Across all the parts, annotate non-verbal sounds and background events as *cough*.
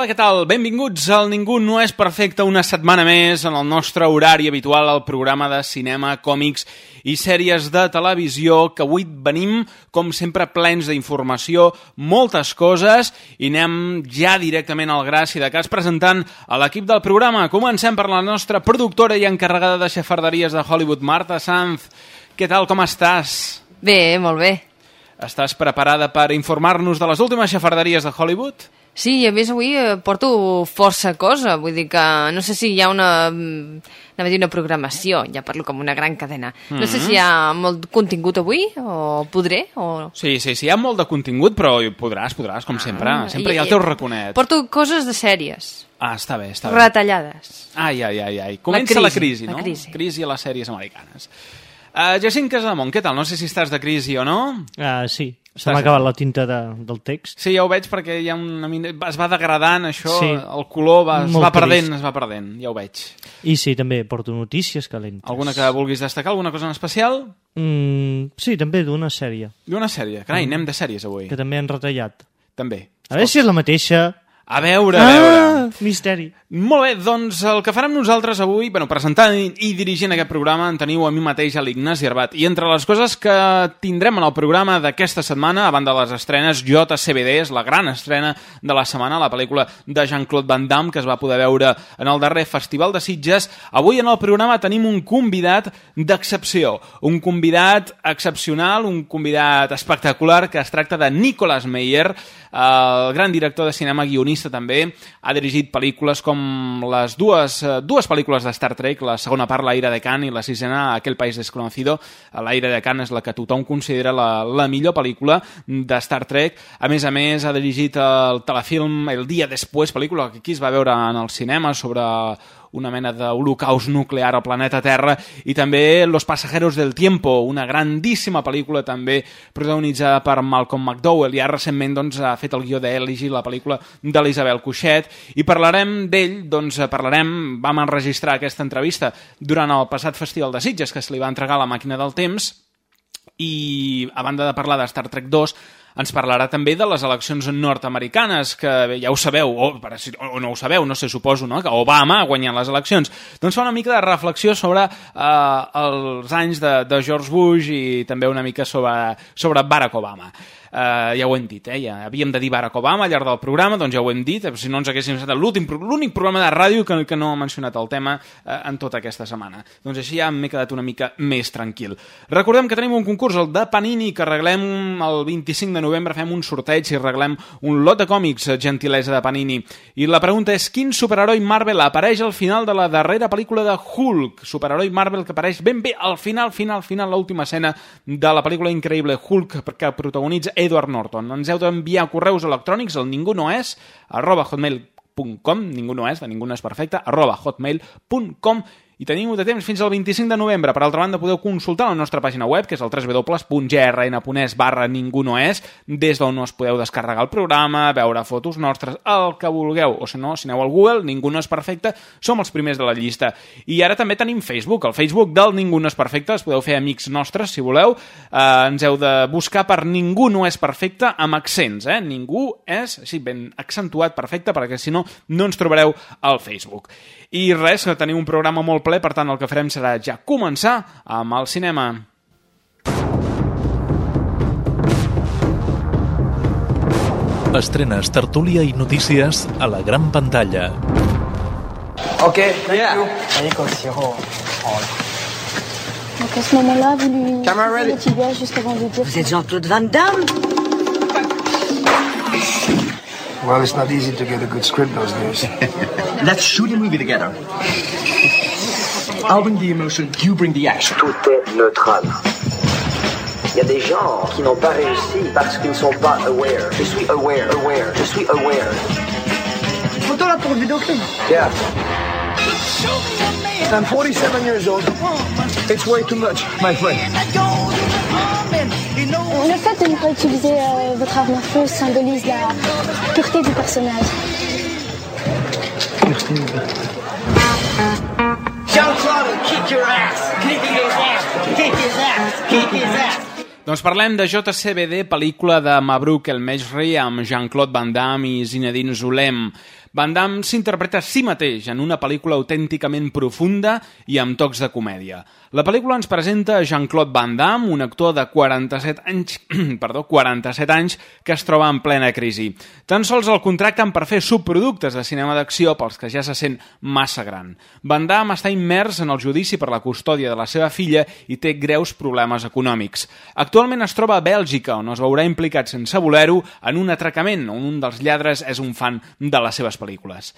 Hola, què tal? Benvinguts al Ningú no és perfecte una setmana més en el nostre horari habitual al programa de cinema, còmics i sèries de televisió que avui venim, com sempre, plens d'informació, moltes coses i anem ja directament al gra, si de cas, presentant a l'equip del programa. Comencem per la nostra productora i encarregada de xafarderies de Hollywood, Marta Sanz. Què tal, com estàs? Bé, molt bé. Estàs preparada per informar-nos de les últimes xafarderies de Hollywood? Sí, i a més avui eh, porto força cosa, vull dir que no sé si hi ha una, mm, anava a dir una programació, ja parlo com una gran cadena. No sé si hi ha molt contingut avui, o podré, o... Sí, sí, sí, hi ha molt de contingut, però podràs, podràs, com sempre. Sempre hi ha el teu raconet. Porto coses de sèries, Ah, està bé, està bé. retallades. Ai, ai, ai, ai. Comença la crisi, crisi, la no? crisi. crisi a les sèries americanes. Uh, Jacint Casademont, què tal? No sé si estàs de crisi o no. Ah, sí, se m'ha acabat la tinta de, del text. Sí, ja ho veig perquè hi ha una mina... es va degradant això, Sí. el color va, es Molt va perdent, trist. es va perdent, ja ho veig. I sí, també porto notícies calentes. Alguna que vulguis destacar, alguna cosa en especial? Mm, sí, també d'una sèrie, D'una sèrie. Carai, anem de sèries avui. que també han retallat. També. A veure si és la mateixa. A veure, a veure. Ah, misteri. Molt bé, doncs el que farem nosaltres avui, bueno, presentant i, dirigint aquest programa, en teniu a mi mateix, a l'Ignasi Herbat. I entre les coses que tindrem en el programa d'aquesta setmana, a banda de les estrenes, JCVD és la gran estrena de la setmana, la pel·lícula de Jean-Claude Van Damme, que es va poder veure en el darrer Festival de Sitges. Avui en el programa tenim un convidat d'excepció, un convidat excepcional, un convidat espectacular, que es tracta de Nicolas Meyer, el gran director de cinema, guionista també, ha dirigit pel·lícules com les dues, dues pel·lícules de Star Trek, la segona part, L'Aire de Khan, i la sisena, Aquel País Desconocido. L'Aire de Khan és la que tothom considera la, la millor pel·lícula de Star Trek. A més a més, ha dirigit el telefilm El dia després, pel·lícula que aquí es va veure en el cinema sobre una mena d'holocaust nuclear al planeta Terra. I també Los pasajeros del tiempo, una grandíssima pel·lícula també protagonitzada per Malcolm McDowell. I ara recentment doncs, ha fet el guió d'Eligi, la pel·lícula de l'Isabel Cuixet. I parlarem d'ell, doncs parlarem, vam enregistrar aquesta entrevista durant el passat Festival de Sitges que se li va entregar la màquina del temps. I a banda de parlar de Star Trek 2 ens parlarà també de les eleccions nord-americanes, que ja ho sabeu, o, o no ho sabeu, no sé, suposo, no? que Obama ha guanyat les eleccions. Doncs fa una mica de reflexió sobre eh, els anys de, de George Bush i també una mica sobre, sobre Barack Obama. Uh, ja ho hem dit, eh? ja havíem de dir Barack Obama al llarg del programa, doncs ja ho hem dit, eh, si no ens haguéssim estat l'únic programa de ràdio que, que no ha mencionat el tema uh, en tota aquesta setmana. Doncs així ja m'he quedat una mica més tranquil. Recordem que tenim un concurs, el de Panini, que reglem el 25 de novembre, fem un sorteig i reglem un lot de còmics, eh, gentilesa de Panini. I la pregunta és, quin superheroi Marvel apareix al final de la darrera pel·lícula de Hulk? Superheroi Marvel que apareix ben bé al final, final, final, l'última escena de la pel·lícula increïble Hulk que protagonitza Edward Norton. Ens heu d'enviar correus electrònics al ningú no és arroba hotmail.com ningú no és, de ningú no és perfecte, arroba hotmail.com i teniu de temps fins al 25 de novembre. Per altra banda, podeu consultar la nostra pàgina web, que és el www.grn.es barra ningú no és, des d'on us podeu descarregar el programa, veure fotos nostres, el que vulgueu. O si no, si aneu al Google, Ningú no és perfecte, som els primers de la llista. I ara també tenim Facebook, el Facebook del Ningú no és perfecte, els podeu fer amics nostres, si voleu. Eh, ens heu de buscar per Ningú no és perfecte amb accents, eh? Ningú és, així ben accentuat, perfecte, perquè si no, no ens trobareu al Facebook. I res, que tenim un programa molt ple, per tant el que farem serà ja començar amb el cinema. Estrenes, tertúlia i notícies a la gran pantalla. Ok, yeah. Donc à ce moment-là, vous lui Camera ready. de dire. Vous êtes Jean-Claude Van Damme Well, it's not easy to get a good script those days. *laughs* Let's shoot a movie together. I'll bring the emotion, you bring the action. Tout est neutral. Il y a des gens qui n'ont pas réussi parce qu'ils ne sont pas aware. Je suis aware, aware, je suis aware. Photo là pour le vidéoclip. Yeah. I'm 47 years old. It's way too much, my friend. Le fait de ne pas utiliser euh, votre arme à feu symbolise la pureté du personnage. His ass. Doncs parlem de JCBD, pel·lícula de Mabruk el Mejri amb Jean-Claude Van Damme i Zinedine Zulem. Van Damme s'interpreta a si mateix en una pel·lícula autènticament profunda i amb tocs de comèdia. La pel·lícula ens presenta Jean-Claude Van Damme, un actor de 47 anys, *clears throat* perdó, 47 anys que es troba en plena crisi. Tan sols el contracten per fer subproductes de cinema d'acció pels que ja se sent massa gran. Van Damme està immers en el judici per la custòdia de la seva filla i té greus problemes econòmics. Actualment es troba a Bèlgica, on es veurà implicat sense voler-ho en un atracament on un dels lladres és un fan de les seves pel·lícules.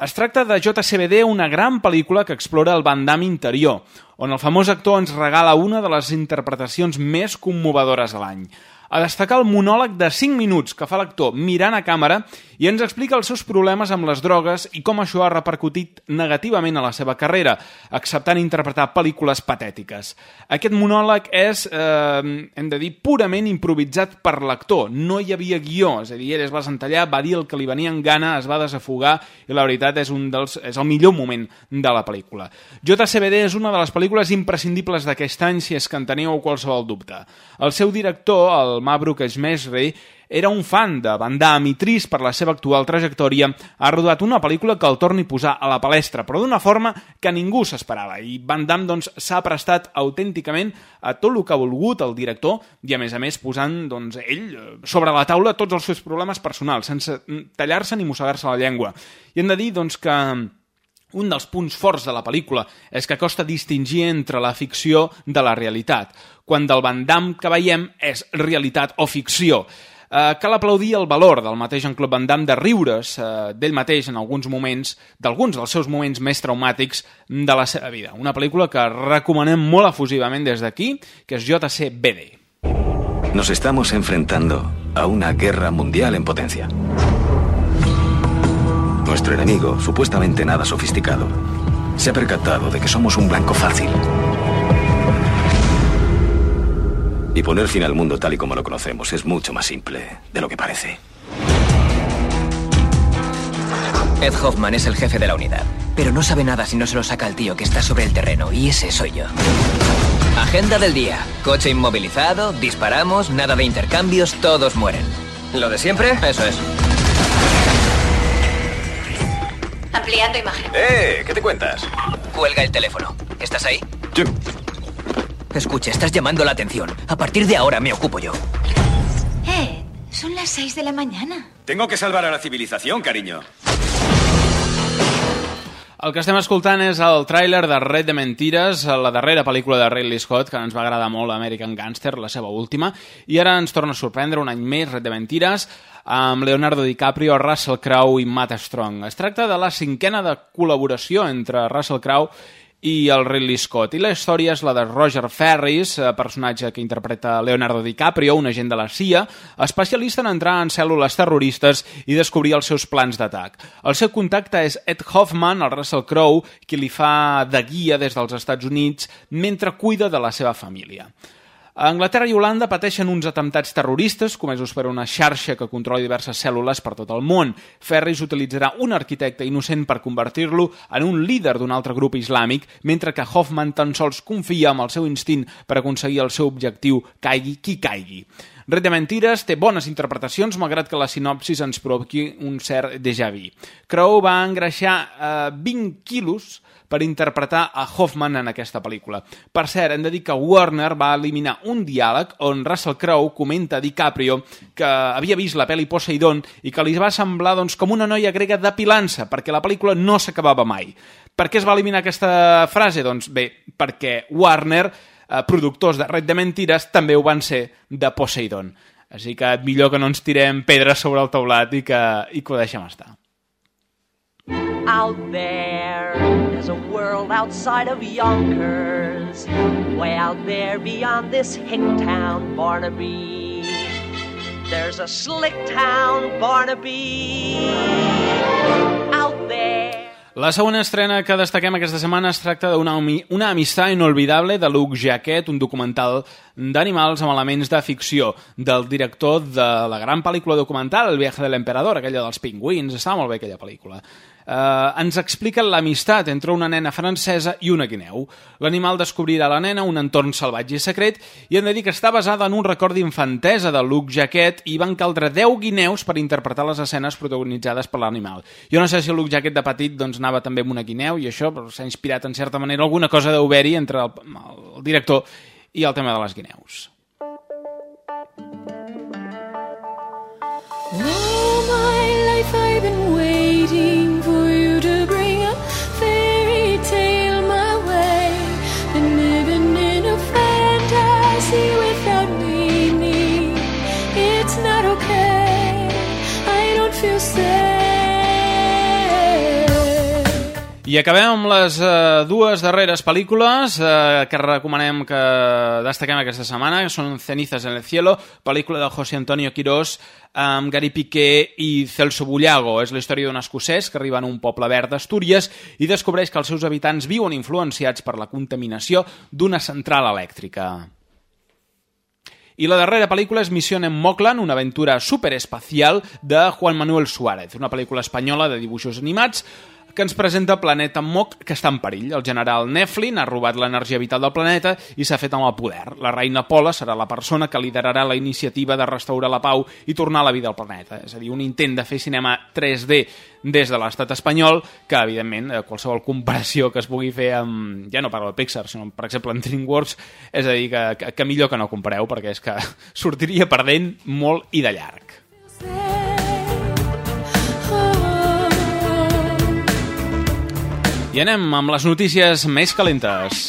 Es tracta de JCBD, una gran pel·lícula que explora el Van Damme interior, on el famós actor ens regala una de les interpretacions més commovedores de l'any. A destacar el monòleg de 5 minuts que fa l'actor mirant a càmera i ens explica els seus problemes amb les drogues i com això ha repercutit negativament a la seva carrera, acceptant interpretar pel·lícules patètiques. Aquest monòleg és, eh, hem de dir, purament improvisat per l'actor. No hi havia guió, és a dir, ell es va sentar va dir el que li venia en gana, es va desafogar i la veritat és, un dels, és el millor moment de la pel·lícula. JCBD és una de les pel·lícules imprescindibles d'aquest any si és que en teniu qualsevol dubte. El seu director, el Mabruk Esmesri, era un fan de Van Damme i per la seva actual trajectòria, ha rodat una pel·lícula que el torni a posar a la palestra, però d'una forma que ningú s'esperava. I Van Damme doncs, s'ha prestat autènticament a tot el que ha volgut el director i, a més a més, posant doncs, ell eh, sobre la taula tots els seus problemes personals, sense mm, tallar-se ni mossegar-se la llengua. I hem de dir doncs, que un dels punts forts de la pel·lícula és que costa distingir entre la ficció de la realitat, quan del Van Damme que veiem és realitat o ficció. Eh, cal aplaudir el valor del mateix Jean-Claude Van Damme de riure's eh, d'ell mateix en alguns moments, d'alguns dels seus moments més traumàtics de la seva vida. Una pel·lícula que recomanem molt efusivament des d'aquí, que és JCBD. Nos estamos enfrentando a una guerra mundial en potencia. Nuestro enemigo, supuestamente nada sofisticado, se ha percatado de que somos un blanco fácil. Y poner fin al mundo tal y como lo conocemos es mucho más simple de lo que parece. Ed Hoffman es el jefe de la unidad, pero no sabe nada si no se lo saca el tío que está sobre el terreno, y ese soy yo. Agenda del día. Coche inmovilizado, disparamos, nada de intercambios, todos mueren. ¿Lo de siempre? Eso es. Ampliando imagen. ¡Eh! ¿Qué te cuentas? Cuelga el teléfono. ¿Estás ahí? Sí. Escucha, estás llamando la atención. A partir de ahora me ocupo yo. Eh, son las 6 de la mañana. Tengo que salvar a la civilización, cariño. El que estem escoltant és el tràiler de Red de Mentires, la darrera pel·lícula de Ridley Scott, que ens va agradar molt, American Gangster, la seva última, i ara ens torna a sorprendre un any més, Red de Mentires, amb Leonardo DiCaprio, Russell Crowe i Matt Strong. Es tracta de la cinquena de col·laboració entre Russell Crowe i el Ridley Scott. I la història és la de Roger Ferris, eh, personatge que interpreta Leonardo DiCaprio, un agent de la CIA, especialista en entrar en cèl·lules terroristes i descobrir els seus plans d'atac. El seu contacte és Ed Hoffman, el Russell Crowe, qui li fa de guia des dels Estats Units mentre cuida de la seva família. A Anglaterra i Holanda pateixen uns atemptats terroristes comesos per una xarxa que controla diverses cèl·lules per tot el món. Ferris utilitzarà un arquitecte innocent per convertir-lo en un líder d'un altre grup islàmic, mentre que Hoffman tan sols confia en el seu instint per aconseguir el seu objectiu, caigui qui caigui. Red de Mentires té bones interpretacions, malgrat que la sinopsis ens provoqui un cert déjà vu. Crow va engreixar eh, 20 quilos per interpretar a Hoffman en aquesta pel·lícula. Per cert, hem de dir que Warner va eliminar un diàleg on Russell Crowe comenta a DiCaprio que havia vist la pel·li Poseidon i que li va semblar doncs, com una noia grega depilant-se, perquè la pel·lícula no s'acabava mai. Per què es va eliminar aquesta frase? Doncs bé, perquè Warner, eh, productors de Red de Mentires, també ho van ser de Poseidon. Així que millor que no ens tirem pedres sobre el teulat i que, i que ho deixem estar. Out there, there's a world outside of Yonkers. Way out there beyond this hick town, Barnaby. There's a slick town, Barnaby. Out there. La segona estrena que destaquem aquesta setmana es tracta d'una una amistat inolvidable de Luke Jaquet, un documental d'animals amb elements de ficció del director de la gran pel·lícula documental El viaje de l'emperador, aquella dels pingüins, està molt bé aquella pel·lícula. Uh, ens explica l'amistat entre una nena francesa i una guineu. L'animal descobrirà la nena un entorn salvatge i secret i hem de dir que està basada en un record d'infantesa de Luke Jaquet i van caldre 10 guineus per interpretar les escenes protagonitzades per l'animal. Jo no sé si Luke Jaquet de petit doncs, anava també amb una guineu i això s'ha inspirat en certa manera alguna cosa deu haver-hi entre el, el director i el tema de les guineus. All my life I've been waiting I acabem amb les eh, dues darreres pel·lícules eh, que recomanem que destaquem aquesta setmana, que són Cenizas en el cielo, pel·lícula de José Antonio Quirós amb Gary Piqué i Celso Bullago. És la història d'un escocès que arriba en un poble verd d'Astúries i descobreix que els seus habitants viuen influenciats per la contaminació d'una central elèctrica. I la darrera pel·lícula és Missió en Moklan, una aventura superespacial de Juan Manuel Suárez, una pel·lícula espanyola de dibuixos animats que ens presenta planeta Mok que està en perill. El general Neflin ha robat l'energia vital del planeta i s'ha fet amb el poder. La reina Pola serà la persona que liderarà la iniciativa de restaurar la pau i tornar a la vida al planeta. És a dir, un intent de fer cinema 3D des de l'estat espanyol que, evidentment, eh, qualsevol comparació que es pugui fer amb... ja no parlo de Pixar, sinó, per exemple, amb DreamWorks, és a dir, que, que millor que no compareu, perquè és que *laughs* sortiria perdent molt i de llarg. I anem amb les notícies més calentes.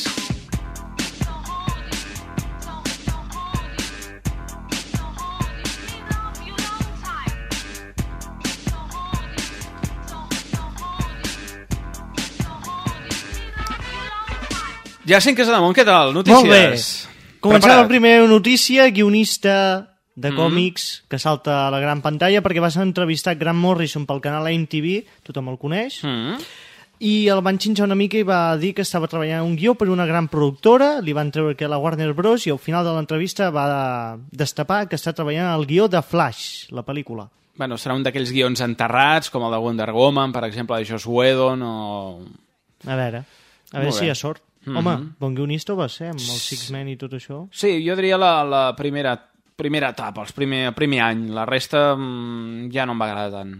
Jacint Casademont, què tal? Notícies. Molt bé. Començant la primera notícia, guionista de Mhm. còmics que salta a la gran pantalla perquè va ser entrevistat Grant Morrison pel canal MTV, tothom el coneix, Mm. I el van xinxar una mica i va dir que estava treballant un guió per una gran productora, li van treure que la Warner Bros. i al final de l'entrevista va destapar que està treballant el guió de Flash, la pel·lícula. Bueno, serà un d'aquells guions enterrats, com el de Wonder Woman, per exemple, de Joss Whedon, o... A veure, a veure si hi ha sort. Mhm. Home, bon guionista va ser, amb els Six-Men i tot això. Sí, jo diria la, la primera, primera etapa, els primer, el primer any. La resta mm, ja no em va agradar tant.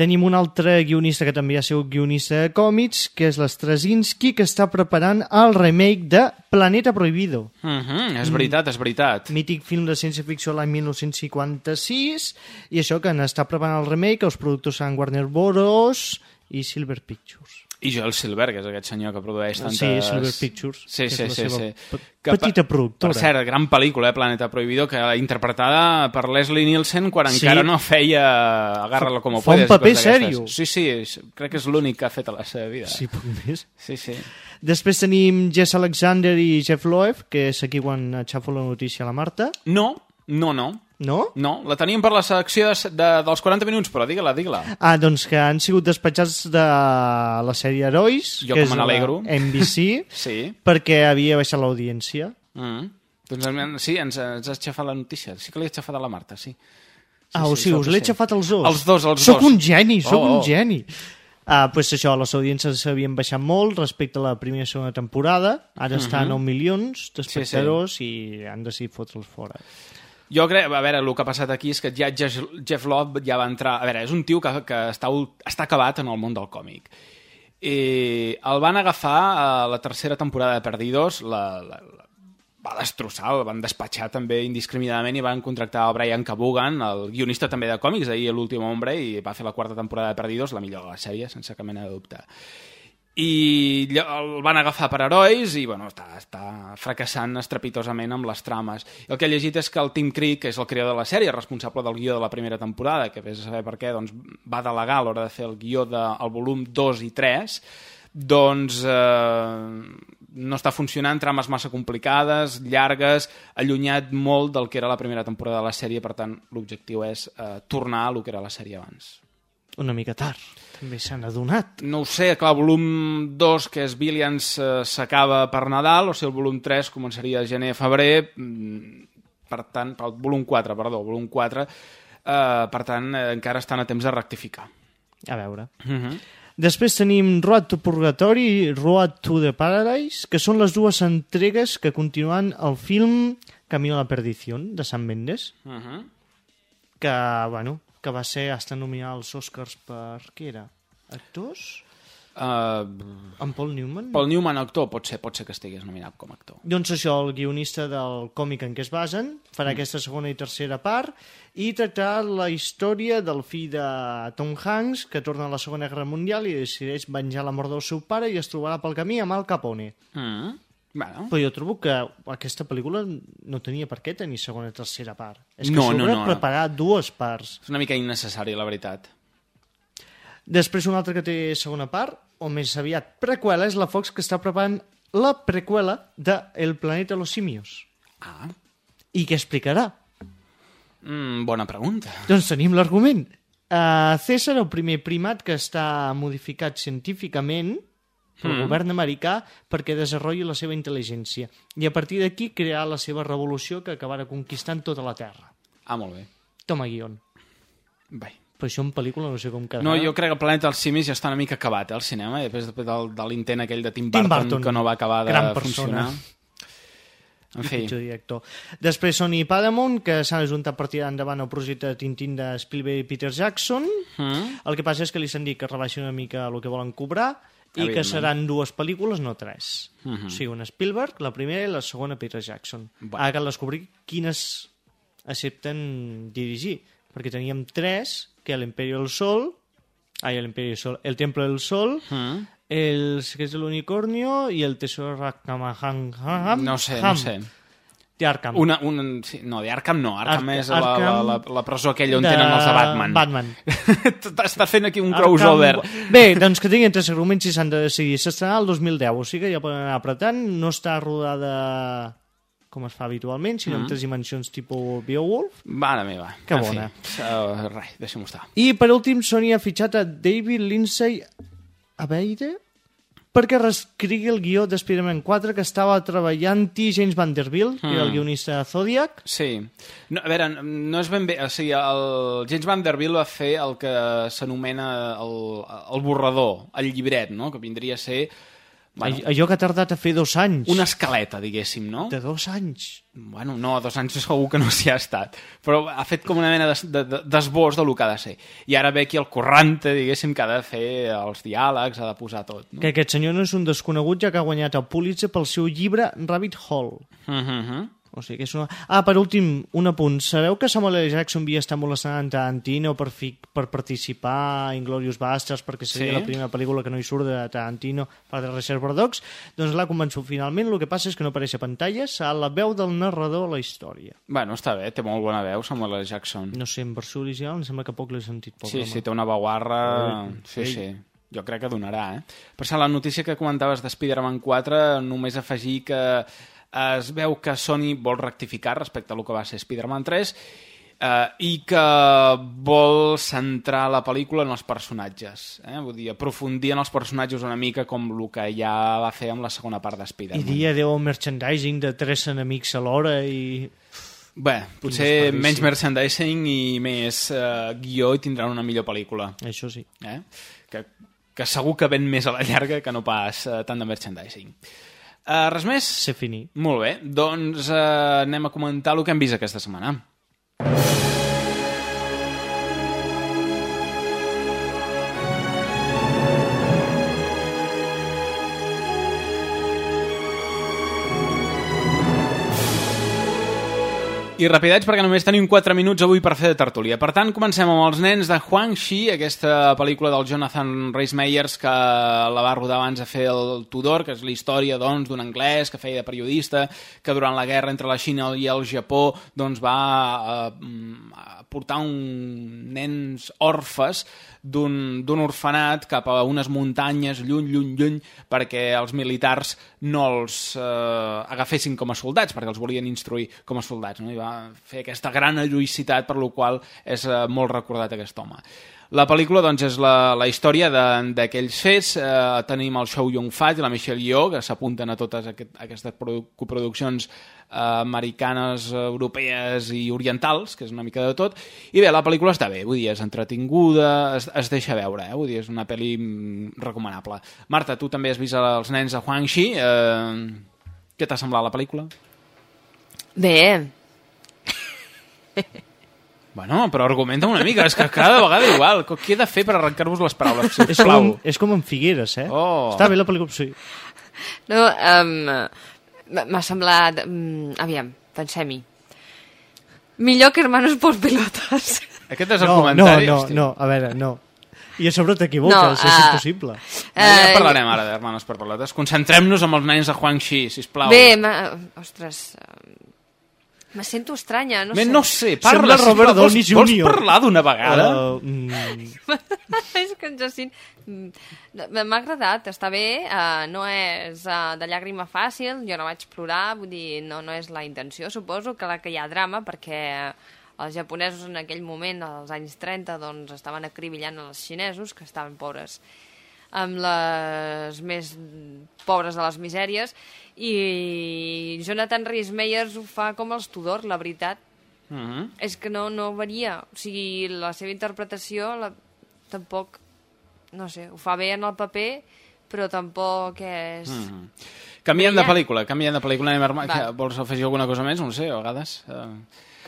Tenim un altre guionista que també ha sigut guionista de còmics, que és l'Straczynski, que està preparant el remake de Planeta Prohibido. Mm -hmm, és veritat, és veritat. Mític film de ciència-ficció l'any 1956, i això que n'està preparant el remake, els productors seran Warner Bros. i Silver Pictures. I Joel Silver, que és aquest senyor que produeix tantes... Sí, Silver Pictures, Sí, sí, sí. sí. pe- Que, petita productora. Per cert, gran pel·lícula, eh, Planeta Prohibido, que interpretada per Leslie Nielsen quan Sí. encara no feia Agárralo como Fa un puedes. i paper serio. Sí, sí, crec que és l'únic que ha fet a la seva vida. Sí, poc més. Sí, sí. Després tenim Jess Alexander i Jeff Loeb, que és aquí quan aixafo la notícia a la Marta. No, no, no. No? No, la teníem per la secció de, de, dels 40 minuts, però digue-la, digue-la. Ah, doncs que han sigut despatxats de la sèrie Herois, Jo que és n'alegro. NBC, *laughs* Sí. perquè havia baixat l'audiència. Mm. Doncs sí, ens, ens has xafat la notícia. Sí que l'he xafat a la Marta, sí. ah, o sigui, us l'he xafat els dos. Els dos, els soc dos. un geni, sóc Oh, oh. un geni. Ah, pues això, les audiències s'havien baixat molt respecte a la primera i segona temporada. Ara a Mhm. 9 milions d'espectadors i han decidit fotre'ls fora. Jo crec, a veure, el que ha passat aquí és que ja Jeff, Jeff Love ja va entrar... A veure, és un tio que, que està, està acabat en el món del còmic. I el van agafar a la tercera temporada de Perdidos, la, la, la va destrossar, el van despatxar també indiscriminadament i van contractar el Brian Cabugan, el guionista també de còmics, ahir l'últim hombre, i va fer la quarta temporada de Perdidos, la millor de la sèrie, sense cap mena de dubte. I el van agafar per herois i bueno, està, està fracassant estrepitosament amb les trames. El que he llegit és que el Tim Creek, que és el creador de la sèrie, responsable del guió de la primera temporada, que vés a saber per què, doncs, va delegar a l'hora de fer el guió del volum 2 i 3, doncs eh, no està funcionant, trames massa complicades, llargues, allunyat molt del que era la primera temporada de la sèrie, per tant, l'objectiu és eh, tornar a lo que era la sèrie abans. Una mica tard, també s'han adonat. No ho sé, clar, el volum 2, que és Billions, eh, s'acaba per Nadal, o sigui, el volum 3 començaria a gener-febrer, mm, per tant, el volum 4, perdó, el volum 4, eh, per tant, eh, encara estan a temps de rectificar. A veure. Uh -huh. Després tenim Road to Purgatory i Road to the Paradise, que són les dues entregues que continuen el film Camino a la Perdición, de Sam Mendes, Uh -huh. que, bueno, que va ser hasta nominat als Oscars per... què era? Actors? Uh, En Paul Newman? Paul Newman, actor, pot ser, pot ser que estigués nominat com a actor. Doncs això, el guionista del còmic en què es basen, farà mm. aquesta segona i tercera part i tractarà la història del fill de Tom Hanks que torna a la Segona Guerra Mundial i decideix venjar la mort del seu pare i es trobarà pel camí amb Al Capone. Mm. Bueno. Però jo trobo que aquesta pel·lícula no tenia per què tenir segona i tercera part. És que No, s'haurà no, no, no. preparat dues parts. És una mica innecessari, la veritat. Després una altra que té segona part, o més aviat preqüela, és la Fox que està preparant la preqüela de El planeta de los simios. Ah. I què explicarà? Mm, bona pregunta. Doncs tenim l'argument. Uh, César, el primer primat que està modificat científicament pel Mm. govern americà perquè desenvolupi la seva intel·ligència. I a partir d'aquí crear la seva revolució que acabarà conquistant tota la Terra. Ah, molt bé. Toma guion. Bé. Però això en pel·lícula no sé com quedarà. No, jo crec que el Planeta dels Simis ja està una mica acabat, eh, al cinema, després de, de, de l'intent aquell de Tim Tim Burton, Burton, que no va acabar de gran persona. funcionar. En I fi, pitjor director. Després Sony i Paramount, que s'han ajuntat per tirar endavant el projecte de Tintín de Spielberg i Peter Jackson. Mm. El que passa és que li s'han dit que rebaixin una mica el que volen cobrar i que seran dues pel·lícules, no tres. Mhm. O sigui, una Spielberg, la primera i la segona Peter Jackson. Bueno. Ara cal descobrir quines accepten dirigir, perquè teníem tres, que l'Imperio del Sol, ai, l'Imperio del Sol, el Templo del Sol, Mm. el Secret del Unicornio i el Tesoro Arkham. no sé, no sé. De Arkham. Una, una, sí, no, de Arkham no. Arkham Arc- és la, la, Arkham la, la presó aquella on de tenen els de Batman. Batman. *laughs* Estàs fent aquí un Arkham- crossover. Bé, doncs que tinguin tres arguments i s'han de decidir. S'estrenarà el 2010, o sigui que ja poden anar apretant. No està rodada com es fa habitualment, sinó Mm. en tres dimensions tipus Beowulf. Mare meva. Que En bona. Fi, uh, res, deixem-ho estar. I per últim, Sony ha fitxat a David Lindsay Abeire perquè reescrigui el guió de Spider-Man 4 que estava treballant-hi James Vanderbilt, que era el Mm. guionista de Zodiac. Sí. No, a veure, no és ben bé... O sigui, el James Vanderbilt va fer el que s'anomena el, el borrador, el llibret, no? Que vindria a ser... Bueno, Allò que ha tardat a fer dos anys. Una escaleta, diguéssim, no? De dos anys. Bueno, no, dos anys segur que no s'hi ha estat. Però ha fet com una mena d'es- de- de- d'esbós de, de lo que ha de ser. I ara ve aquí el corrante, diguéssim, que ha de fer els diàlegs, ha de posar tot. No? Que aquest senyor no és un desconegut, ja que ha guanyat el Pulitzer pel seu llibre Rabbit Hole. Uh -huh. O sigui que és una... Ah, per últim, un apunt. Sabeu que Samuel L. Jackson havia estat molestant en Tarantino per, fi... per participar a Inglorious Bastards perquè seria Sí. la primera pel·lícula que no hi surt de Tarantino per de Reservoir Dogs? Doncs l'ha convençut finalment. El que passa és que no apareix a pantalla, serà la veu del narrador a la història. Bueno, està bé, té molt bona veu, Samuel L. Jackson. No sé, en versió original em sembla que poc l'he sentit. Poc, Sí, sí, té una baguarra... Sí, ei. sí. Jo crec que donarà, eh? Per cert, la notícia que comentaves de Spider-Man 4, només afegir que es veu que Sony vol rectificar respecte a lo que va ser Spider-Man 3 eh, i que vol centrar la pel·lícula en els personatges. Eh? Vull dir, aprofundir en els personatges una mica com el que ja va fer amb la segona part de I Spider-Man. dia deu merchandising de tres enemics alhora i... Bé, potser menys merchandising i més eh, guió i tindran una millor pel·lícula. Això sí. Eh? Que, que segur que ven més a la llarga que no pas eh, tant de merchandising. Uh, res més? Se fini. Molt bé, doncs uh, anem a comentar el que hem vist aquesta setmana. I rapidets perquè només tenim 4 minuts avui per fer de tertúlia. Per tant, comencem amb els nens de Huang Xi, aquesta pel·lícula del Jonathan Rhys Meyers que la va rodar abans de fer el Tudor, que és la història doncs, d'un anglès que feia de periodista, que durant la guerra entre la Xina i el Japó doncs, va eh, portar un nens orfes d'un orfenat cap a unes muntanyes lluny, lluny, lluny, perquè els militars no els eh, agafessin com a soldats, perquè els volien instruir com a soldats. No? I va fer aquesta gran heroïcitat per la qual és eh, molt recordat aquest home. La pel·lícula doncs, és la, la història de- d'aquells fets. Eh, tenim el Chow Yun-fat i la Michelle Yeoh, que s'apunten a totes aquest, aquestes produ coproduccions eh, americanes, europees i orientals, que és una mica de tot. I bé, la pel·lícula està bé, vull dir, és entretinguda, es, es deixa veure, eh? vull dir, és una pel·li mm, recomanable. Marta, tu també has vist els nens de Huang Xi. Eh, què t'ha semblat la pel·lícula? Bé, *laughs* Bueno, però argumenta una mica, és que cada vegada igual. Què he de fer per arrencar-vos les paraules, És sisplau? com, és com en Figueres, eh? Oh. Està bé la pel·lícula, sí. no, um, m'ha semblat... Um, aviam, pensem-hi. Millor que Hermanos por Pelotas. Aquest és el no, comentari. No, no, hosti. no, a veure, no. I a sobre t'equivoques, No, és ah, impossible. Ja Eh, parlarem ara d'Hermanos per Pelotes. Concentrem-nos amb els nens de Huang Xi, sisplau. Bé, ma... ostres... Me sento estranya, no Bé, sé. no sé, Sembla parla, Robert sisplau. Downey vols, vols Jr.. parlar d'una vegada? Uh, mm, *laughs* és que en Jacint... mm, M'ha agradat, està bé, uh, no és uh, de llàgrima fàcil, jo no vaig plorar, vull dir, no, no és la intenció, suposo, que, la, que hi ha drama, perquè els japonesos en aquell moment, als anys 30, doncs estaven acribillant els xinesos, que estaven pobres amb les més pobres de les misèries, i Jonathan Rhys Meyers ho fa com els Tudor, la veritat, Mhm. és que no, no varia. O sigui, la seva interpretació la, tampoc, no sé, ho fa bé en el paper, però tampoc és... Mhm. Canviem de pel·lícula, canviem de pel·lícula. Anem a... Que- Vols afegir alguna cosa més? No sé, a vegades... Eh...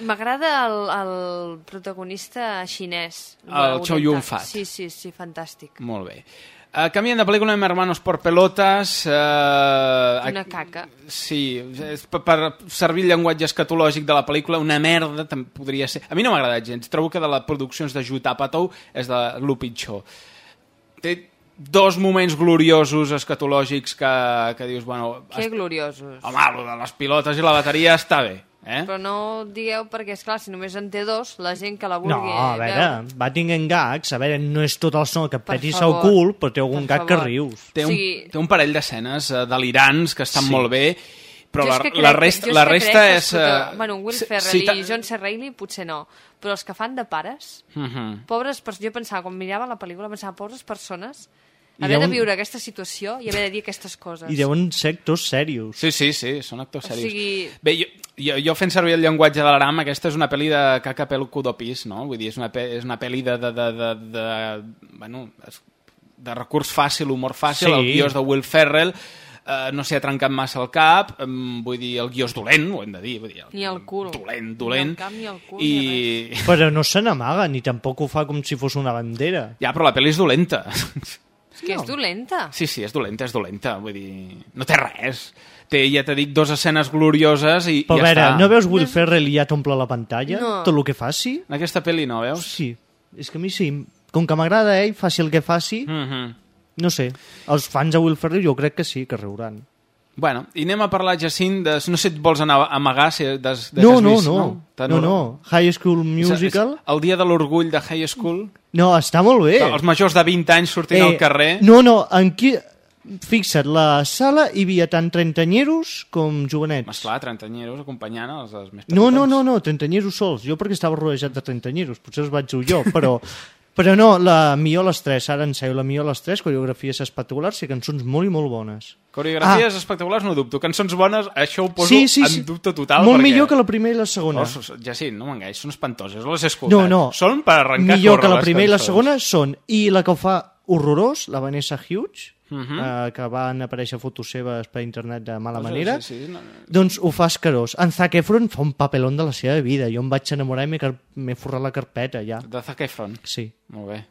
M'agrada el, el protagonista xinès. El oriental. Chow Yun-fat. Sí, sí, sí, fantàstic. Molt bé. Uh, canviem de pel·lícula, anem a Hermanos por Pelotas. Uh, Una caca. Sí, és per, per servir el llenguatge escatològic de la pel·lícula, una merda tam- podria ser. A mi no m'ha agradat gens. Trobo que de les produccions de Juta Patou és de lo pitjor. Té dos moments gloriosos escatològics que, que dius, bueno... Que gloriosos. Home, lo de les pilotes i la bateria està bé. Eh? Però no digueu, perquè, és clar si només en té dos, la gent que la no, vulgui... a veure, va tinguent gags, a veure, no és tot el son que Per petis favor, el cul, però té algun per gag que favor. rius. Té un, sigui- té un parell d'escenes uh, delirants que estan Sí. molt bé, però la, que crec, la resta, la que resta crec que és... eh, Bueno, Will sí- Ferrell sí, ta- i John C. Reilly potser no, però els que fan de pares, Mhm. pobres persones, jo pensava, quan mirava la pel·lícula, pensava, pobres persones, haver deuen- de viure aquesta situació i haver de dir aquestes coses. I deuen ser actors serios. Sí, sí, sí, són actors O serios. sigui- Bé, jo, jo, jo fent servir el llenguatge de l'Aram, aquesta és una pel·li de caca pel cudopis, no? Vull dir, és una, pe és una pel·li de, de, de, de, de, bueno, de recurs fàcil, humor fàcil, Sí. el guió és de Will Ferrell, eh, no s'hi ha trencat massa el cap, em, vull dir, el guió és dolent, ho hem de dir, vull dir, Ni el cul. dolent, dolent. Ni el cap, ni el cul, I... Però no se n'amaga, ni tampoc ho fa com si fos una bandera. Ja, però la pel·li és dolenta. *laughs* Que és dolenta. Sí, sí, és dolenta, és dolenta, vull dir, no té res. Té, ja t'he dit, dues escenes glorioses i Però ja veure, està. no veus Will Ferrell i ja t'omple la pantalla? No. Tot el que faci? En aquesta pel·li no, veus? Sí, és que a mi sí. Com que m'agrada ell, faci el que faci, Mm -hmm. no sé. Els fans de Will Ferrell jo crec que sí, que riuran. Bueno, i anem a parlar, Jacint, de... no sé si et vols anar a amagar si de, de No, no, vist, no. No, or- no. High School És- Musical... És el dia de l'orgull de High School. No, està molt bé. Els majors de 20 anys sortint al carrer. Eh, No, no, en qui... Fixa't, la sala hi havia tant trentanyeros com jovenets. Esclar, 30 anyeros acompanyant els, els més No, petitons. no, no, no, trentanyeros sols. Jo perquè estava rodejat de trentanyeros, potser els vaig dur jo, però... *laughs* Però no, la millor a les 3, ara en sèrio, la millor a les 3, coreografies espectaculars i cançons molt i molt bones. Coreografies espectaculars no dubto. Cançons bones, això ho poso Ah. Sí, sí, sí. en dubte total. Molt perquè... millor que la primera i la segona. Oh, s- Jacint, no m'enganyis, són espantoses, les he escoltat. No, no. Són per arrencar millor que la primera i la segona són i la que ho fa horrorós, la Vanessa Hughes, Mhm. eh, que van aparèixer fotos seves per internet de mala Sí, manera, sí, sí, no, no. doncs ho fa escarós. En Zac Efron fa un papelón de la seva vida. Jo em vaig enamorar i m'he forrat la carpeta, ja. De Zac Efron? Sí. Molt bé,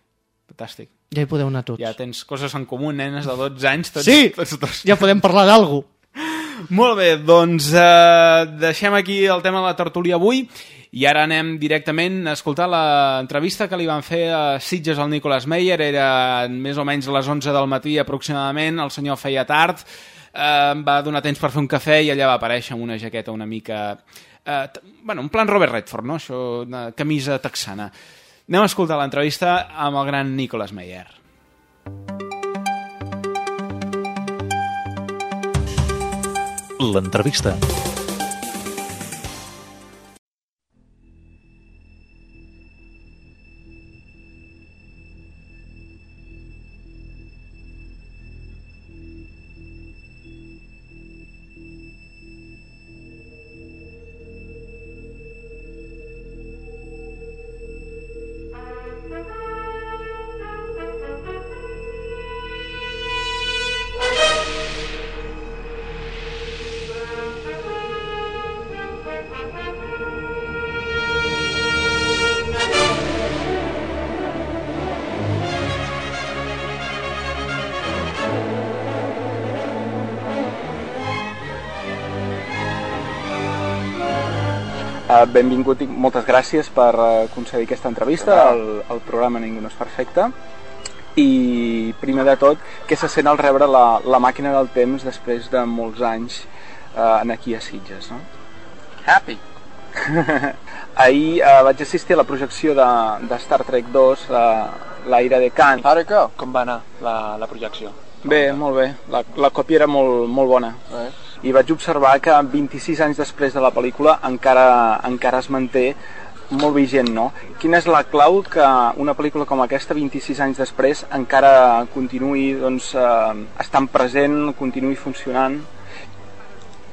fantàstic. Ja hi podeu anar tots. Ja tens coses en comú, nenes de 12 anys. Tots, Sí! Tots, tots. Ja podem parlar d'algú. Molt bé, doncs eh, deixem aquí el tema de la tertúlia avui i ara anem directament a escoltar l'entrevista que li van fer a Sitges al Nicolas Meyer, era més o menys a les 11 del matí aproximadament, el senyor feia tard, eh, va donar temps per fer un cafè i allà va aparèixer amb una jaqueta una mica... Eh, bueno, un plan Robert Redford, no? Això, una camisa texana. Anem a escoltar l'entrevista amb el gran Nicolas Meyer. L'entrevista. Benvingut i moltes gràcies per concedir aquesta entrevista al, al programa Ningú no és perfecte i primer de tot què se sent al rebre la, la màquina del temps després de molts anys uh, aquí a Sitges no? Happy. *laughs* ahir uh, vaig assistir a la projecció de, de Star Trek 2 uh, l'aire de Khan How go? Com va anar la, la projecció? bé, molt bé, la, la còpia era molt, molt bona Right. I vaig observar que 26 anys després de la pel·lícula encara, encara es manté molt vigent, no? Quina és la clau que una pel·lícula com aquesta, 26 anys després, encara continuï doncs, eh, estant present, continuï funcionant?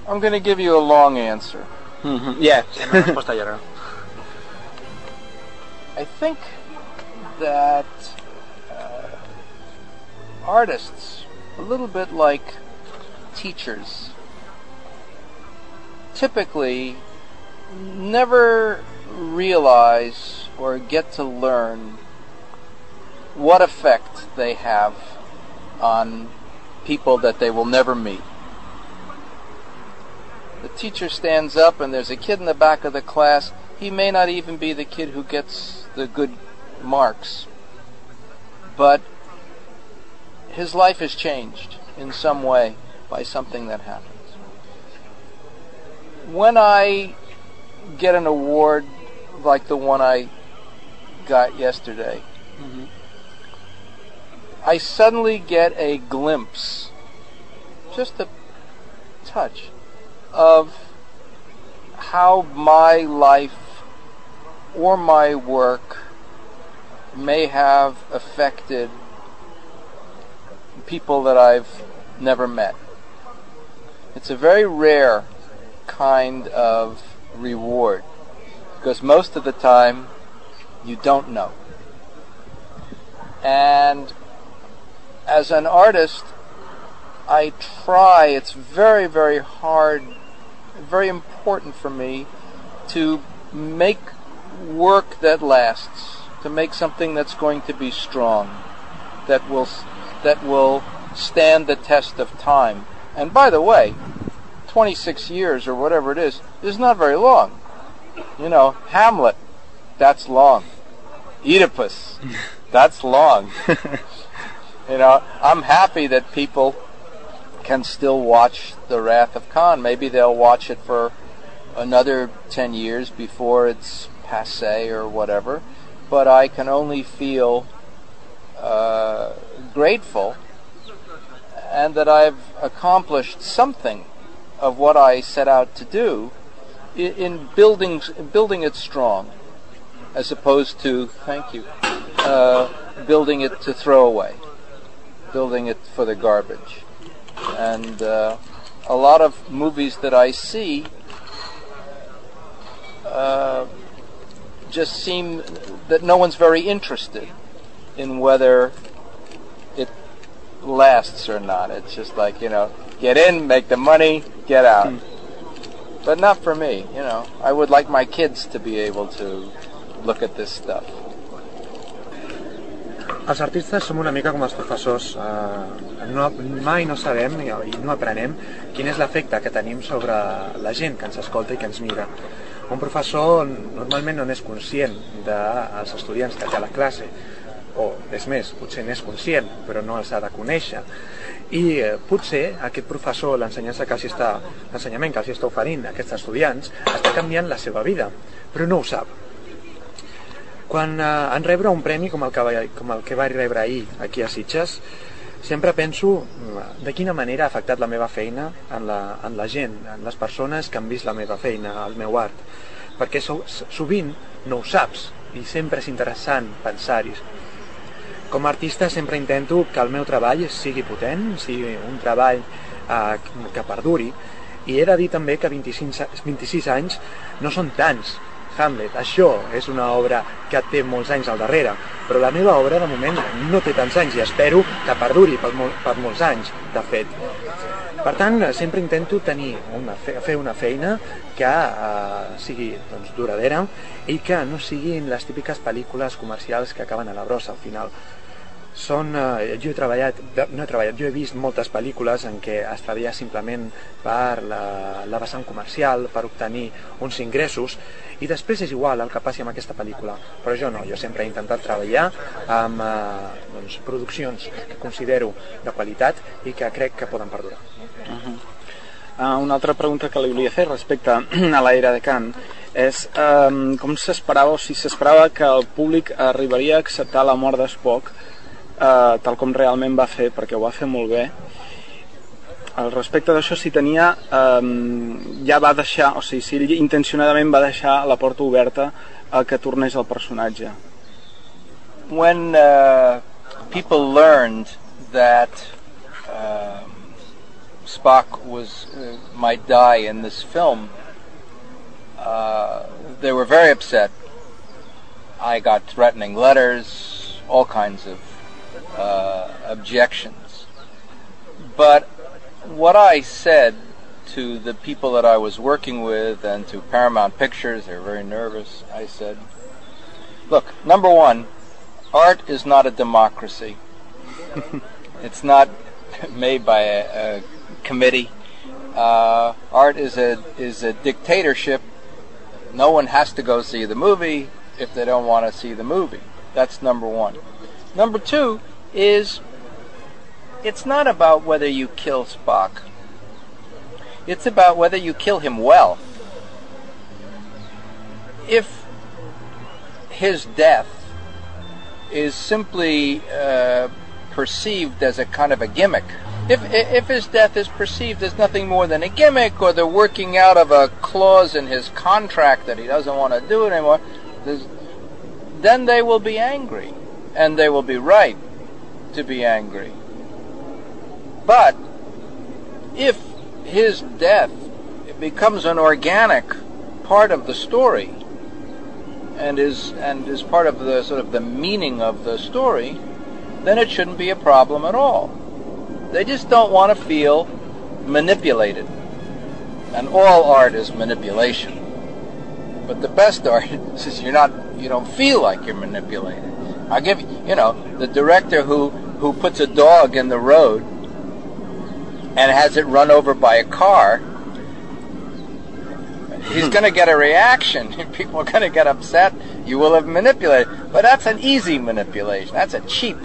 I'm going to give you a long answer. Mhm, yeah. Una resposta llarga. I think that uh, artists, a little bit like teachers, typically never realize or get to learn what effect they have on people that they will never meet. The teacher stands up and there's a kid in the back of the class. He may not even be the kid who gets the good marks, but his life is changed in some way by something that happens. When I get an award like the one I got yesterday, mm-hmm. I suddenly get a glimpse, just a touch, of how my life or my work may have affected people that I've never met. It's a very rare kind of reward because most of the time you don't know. And as an artist, I try, it's very, very hard, very important for me to make work that lasts, to make something that's going to be strong, that will that will stand the test of time. And by the way, 26 years or whatever it is is not very long. You know, Hamlet, that's long. Oedipus, *laughs* that's long. *laughs* you know, I'm happy that people can still watch The Wrath of Khan. Maybe they'll watch it for another 10 years before it's passe or whatever. But I can only feel uh, grateful and that I've accomplished something of what I set out to do in building building it strong, as opposed to thank you, uh, building it to throw away, building it for the garbage, and uh, a lot of movies that I see uh, just seem that no one's very interested in whether it lasts or not. It's just like, you know, get in, make the money, get out. But not for me, you know. I would like my kids to be able to look at this stuff. Els artistes som una mica com els professors. Eh, no, mai no sabem i, i no aprenem quin és l'efecte que tenim sobre la gent que ens escolta i que ens mira. Un professor normalment no n'és conscient dels estudiants que té a la classe, o és més, potser n'és conscient, però no els ha de conèixer. I eh, potser aquest professor, l'ensenyança que està, l'ensenyament que els està oferint a aquests estudiants, està canviant la seva vida, però no ho sap. Quan eh, en rebre un premi com el, que, va- com el que vaig rebre ahir aquí a Sitges, sempre penso mm, de quina manera ha afectat la meva feina en la, en la gent, en les persones que han vist la meva feina, el meu art. Perquè so, sovint no ho saps i sempre és interessant pensar-hi. Com a artista sempre intento que el meu treball sigui potent, sigui un treball eh, que perduri, i he de dir també que 25, a- 26 anys no són tants. Hamlet, això és una obra que té molts anys al darrere, però la meva obra de moment no té tants anys i espero que perduri per, mol, per molts anys, de fet. Per tant, sempre intento tenir una fe, fer una feina que eh, sigui doncs, duradera i que no siguin les típiques pel·lícules comercials que acaben a la brossa al final. Són, eh, jo he treballat, no he treballat, jo he vist moltes pel·lícules en què es treballa simplement per la, la vessant comercial, per obtenir uns ingressos, i després és igual el que passi amb aquesta pel·lícula. Però jo no, jo sempre he intentat treballar amb eh, doncs, produccions que considero de qualitat i que crec que poden perdurar. Uh, una altra pregunta que li volia fer respecte *clears throat* a l'era de Kant és um, com s'esperava o si s'esperava que el públic arribaria a acceptar la mort d'Spock uh, tal com realment va fer, perquè ho va fer molt bé al respecte d'això si tenia um, ja va deixar, o sigui, si intencionadament va deixar la porta oberta a que tornés el personatge when uh, people learned that uh, Spock was uh, might die in this film, uh, they were very upset. I got threatening letters, all kinds of uh, objections. But what I said to the people that I was working with and to Paramount Pictures, they were very nervous. I said, "Look, number one, art is not a democracy. *laughs* it's not made by a, a committee. Uh, art is a is a dictatorship. No one has to go see the movie if they don't want to see the movie. That's number one. Number two is it's not about whether you kill Spock. It's about whether you kill him well. If his death is simply uh, perceived as a kind of a gimmick. If, if his death is perceived as nothing more than a gimmick, or the working out of a clause in his contract that he doesn't want to do it anymore, then they will be angry, and they will be right to be angry. But if his death becomes an organic part of the story, and is and is part of the sort of the meaning of the story, then it shouldn't be a problem at all. They just don't want to feel manipulated. And all art is manipulation. But the best *laughs* art is you're not you don't feel like you're manipulated. I'll give you you know, the director who who puts a dog in the road and has it run over by a car he's hmm. going to get a reaction. *laughs* People are going to get upset. You will have manipulated. But that's an easy manipulation. That's a cheap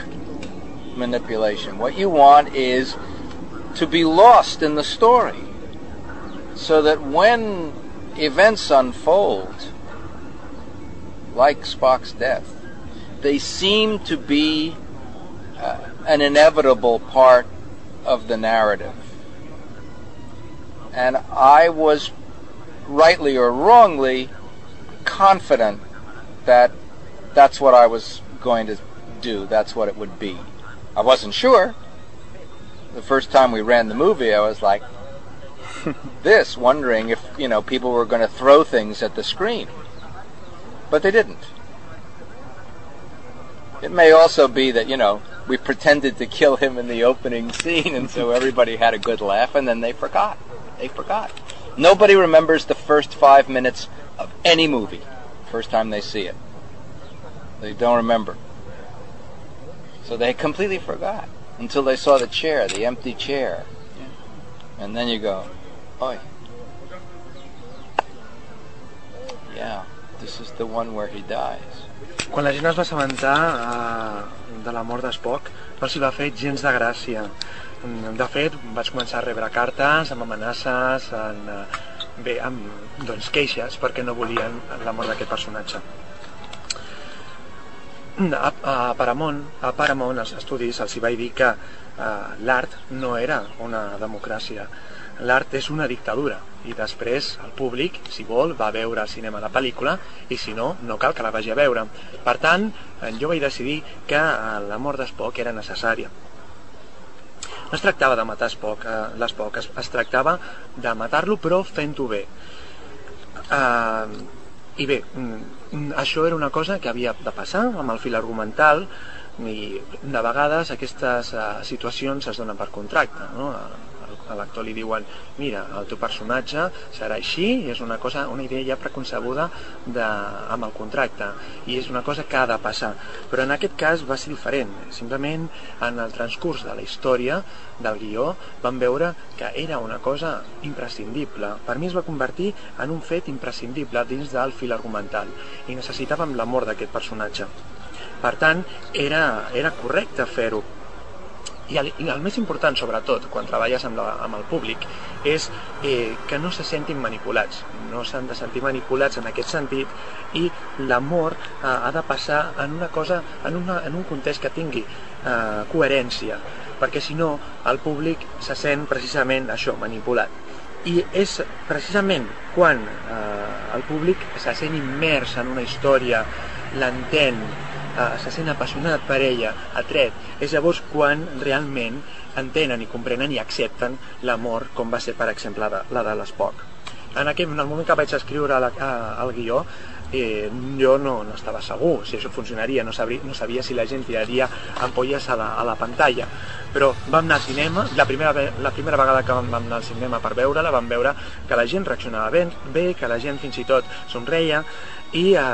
manipulation. What you want is to be lost in the story so that when events unfold, like Spock's death, they seem to be uh, an inevitable part of the narrative. And I was rightly or wrongly, confident that that's what I was going to do. That's what it would be. I wasn't sure. The first time we ran the movie, I was like, *laughs* this, wondering if, you know, people were going to throw things at the screen. But they didn't. It may also be that, you know, we pretended to kill him in the opening scene, and so *laughs* everybody had a good laugh, and then they forgot. They forgot. Nobody remembers the first five minutes of any movie, first time they see it. They don't remember. So they completely forgot until they saw the chair, the empty chair. And then you go, oi. Yeah, this is the one where he dies. Quan la gent es va assabentar eh, de la mort d'Spock, no els hi va fer gens de gràcia. De fet, vaig començar a rebre cartes amb amenaces, amb, eh, bé, amb doncs, queixes perquè no volien la mort d'aquest personatge. A, a Paramount, a Paramount, als estudis, els hi vaig dir que eh, l'art no era una democràcia. L'art és una dictadura i després el públic, si vol, va veure al cinema la pel·lícula i si no, no cal que la vagi a veure. Per tant, eh, jo vaig decidir que eh, la mort d'Spock era necessària. No es tractava de matar Spock, eh, l'Spock, es, es tractava de matar-lo però fent-ho bé. Eh, I bé, mm, això era una cosa que havia de passar amb el fil argumental i de vegades aquestes eh, situacions es donen per contracte. No? A l'actor li diuen mira, el teu personatge serà així i és una cosa, una idea ja preconcebuda de, amb el contracte. I és una cosa que ha de passar. Però en aquest cas va ser diferent. Simplement en el transcurs de la història del guió vam veure que era una cosa imprescindible. Per mi es va convertir en un fet imprescindible dins del fil argumental. I necessitàvem la mort d'aquest personatge. Per tant era, era correcte fer-ho i el, i el més important, sobretot, quan treballes amb, la, amb el públic, és eh, que no se sentin manipulats. No s'han de sentir manipulats en aquest sentit i l'amor eh, ha de passar en una cosa, en, una, en un context que tingui eh, coherència, perquè si no el públic se sent precisament això, manipulat. I és precisament quan eh, el públic se sent immers en una història, l'entén, eh, se sent apassionat per ella, atret, és llavors quan realment entenen i comprenen i accepten l'amor com va ser per exemple la, la de l'Spock. En, aquell, en el moment que vaig escriure la, a, el guió eh, jo no, no estava segur si això funcionaria, no, sabria, no sabia si la gent tiraria ampolles a la, a la pantalla però vam anar al cinema la primera, la primera vegada que vam anar al cinema per veure-la vam veure que la gent reaccionava bé, bé que la gent fins i tot somreia i eh,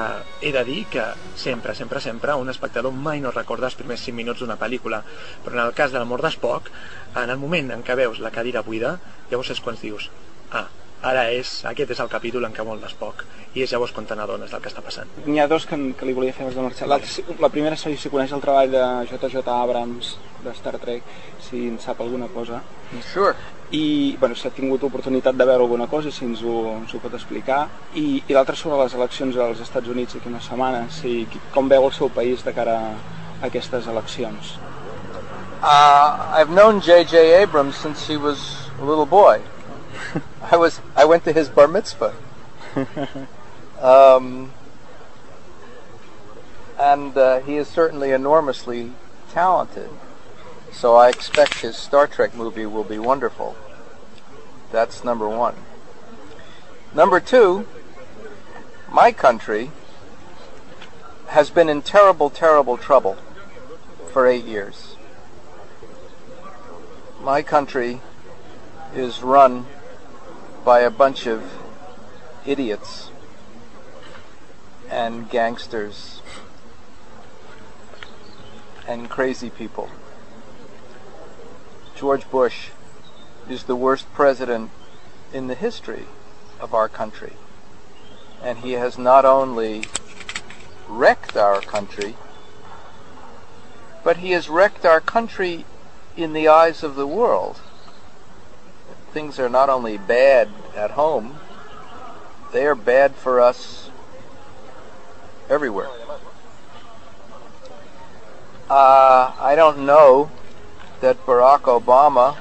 he de dir que sempre, sempre, sempre un espectador mai no recorda els primers 5 minuts d'una pel·lícula però en el cas de l'amor d'Espoc en el moment en què veus la cadira buida llavors és quan dius ah, ara és, aquest és el capítol en què vol l'Espoc i és llavors quan te n'adones del que està passant N'hi ha dos que, que li volia fer abans de marxar. La, la primera és si coneix el treball de J.J. Abrams de Star Trek, si en sap alguna cosa. Sure. I, bueno, si ha tingut oportunitat de veure alguna cosa, si ens ho, ens ho pot explicar. I, i l'altra sobre les eleccions als Estats Units d'aquí una setmana, si, com veu el seu país de cara a aquestes eleccions. Uh, I've known J.J. Abrams since he was a little boy. I was I went to his bar mitzvah. Um, and uh, he is certainly enormously talented. So I expect his Star Trek movie will be wonderful. That's number one. Number two, my country has been in terrible, terrible trouble for eight years. My country is run by a bunch of idiots and gangsters and crazy people. George Bush is the worst president in the history of our country. And he has not only wrecked our country, but he has wrecked our country in the eyes of the world. Things are not only bad at home, they are bad for us everywhere. Uh, I don't know that Barack Obama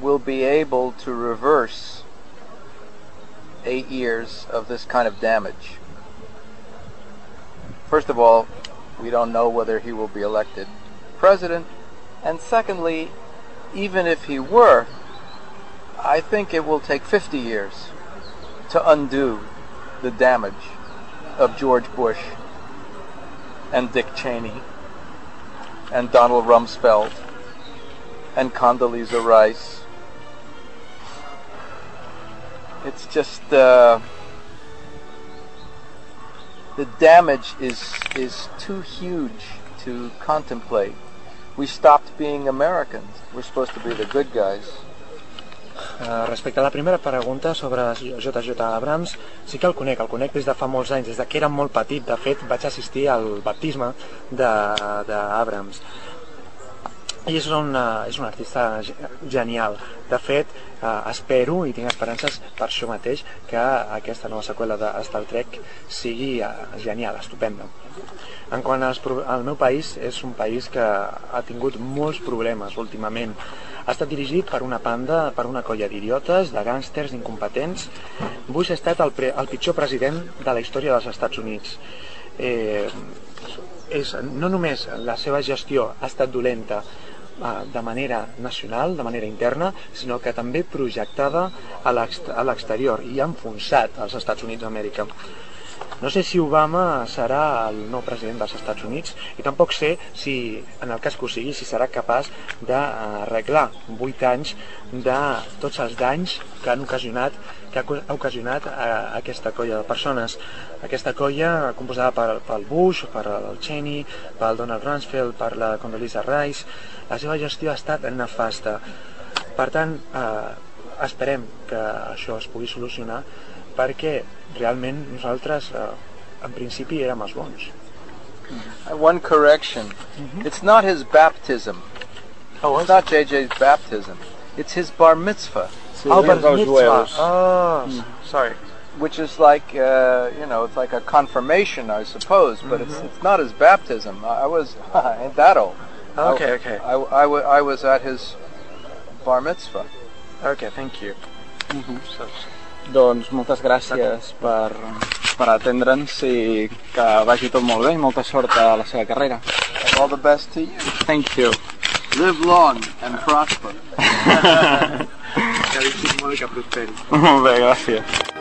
will be able to reverse eight years of this kind of damage. First of all, we don't know whether he will be elected president. And secondly, even if he were, I think it will take 50 years to undo the damage of George Bush and Dick Cheney and Donald Rumsfeld and Condoleezza Rice. It's just uh, the damage is is too huge to contemplate. We stopped being Americans. We're supposed to be the good guys. Uh, respecte a la primera pregunta sobre JJ Abrams, sí que el conec, el conec des de fa molts anys, des de que era molt petit. De fet, vaig assistir al baptisme d'Abrams. I és un, uh, és un artista ge- genial. De fet, uh, espero i tinc esperances per això mateix que aquesta nova seqüela de Star Trek sigui uh, genial, estupenda. En quant pro- al meu país, és un país que ha tingut molts problemes últimament. Ha estat dirigit per una panda, per una colla d'idiotes, de gàngsters incompetents. Bush ha estat el, pre, el pitjor president de la història dels Estats Units. Eh, és, no només la seva gestió ha estat dolenta eh, de manera nacional, de manera interna, sinó que també projectada a l'ex- a l'exterior i ha enfonsat els Estats Units d'Amèrica. No sé si Obama serà el nou president dels Estats Units i tampoc sé si, en el cas que ho sigui, si serà capaç d'arreglar 8 anys de tots els danys que han ocasionat que ha ocasionat a, aquesta colla de persones. Aquesta colla composada per, pel Bush, per el Cheney, pel Donald Rumsfeld, per la Condoleezza Rice, la seva gestió ha estat nefasta. Per tant, eh, esperem que això es pugui solucionar perquè realment nosaltres eh, en principi érem els bons. Uh, One correction. It's not his baptism. Oh, it's not JJ's baptism. It's his bar mitzvah. Sí, Oh, bar mitzvah. Oh, Mm. sorry. Which is like, uh, you know, it's like a confirmation, I suppose, but it's, Mhm. it's not his baptism. I, I was, *laughs* I ain't that old. Okay, I, okay. I, I, I was at his bar mitzvah. Okay, thank you. Doncs moltes gràcies per, per atendre'ns i que vagi tot molt bé i molta sort a la seva carrera. All the best to you. Thank you. Live long and prosper. *laughs* Que visquis molt i que prosperi. Molt bé, gràcies.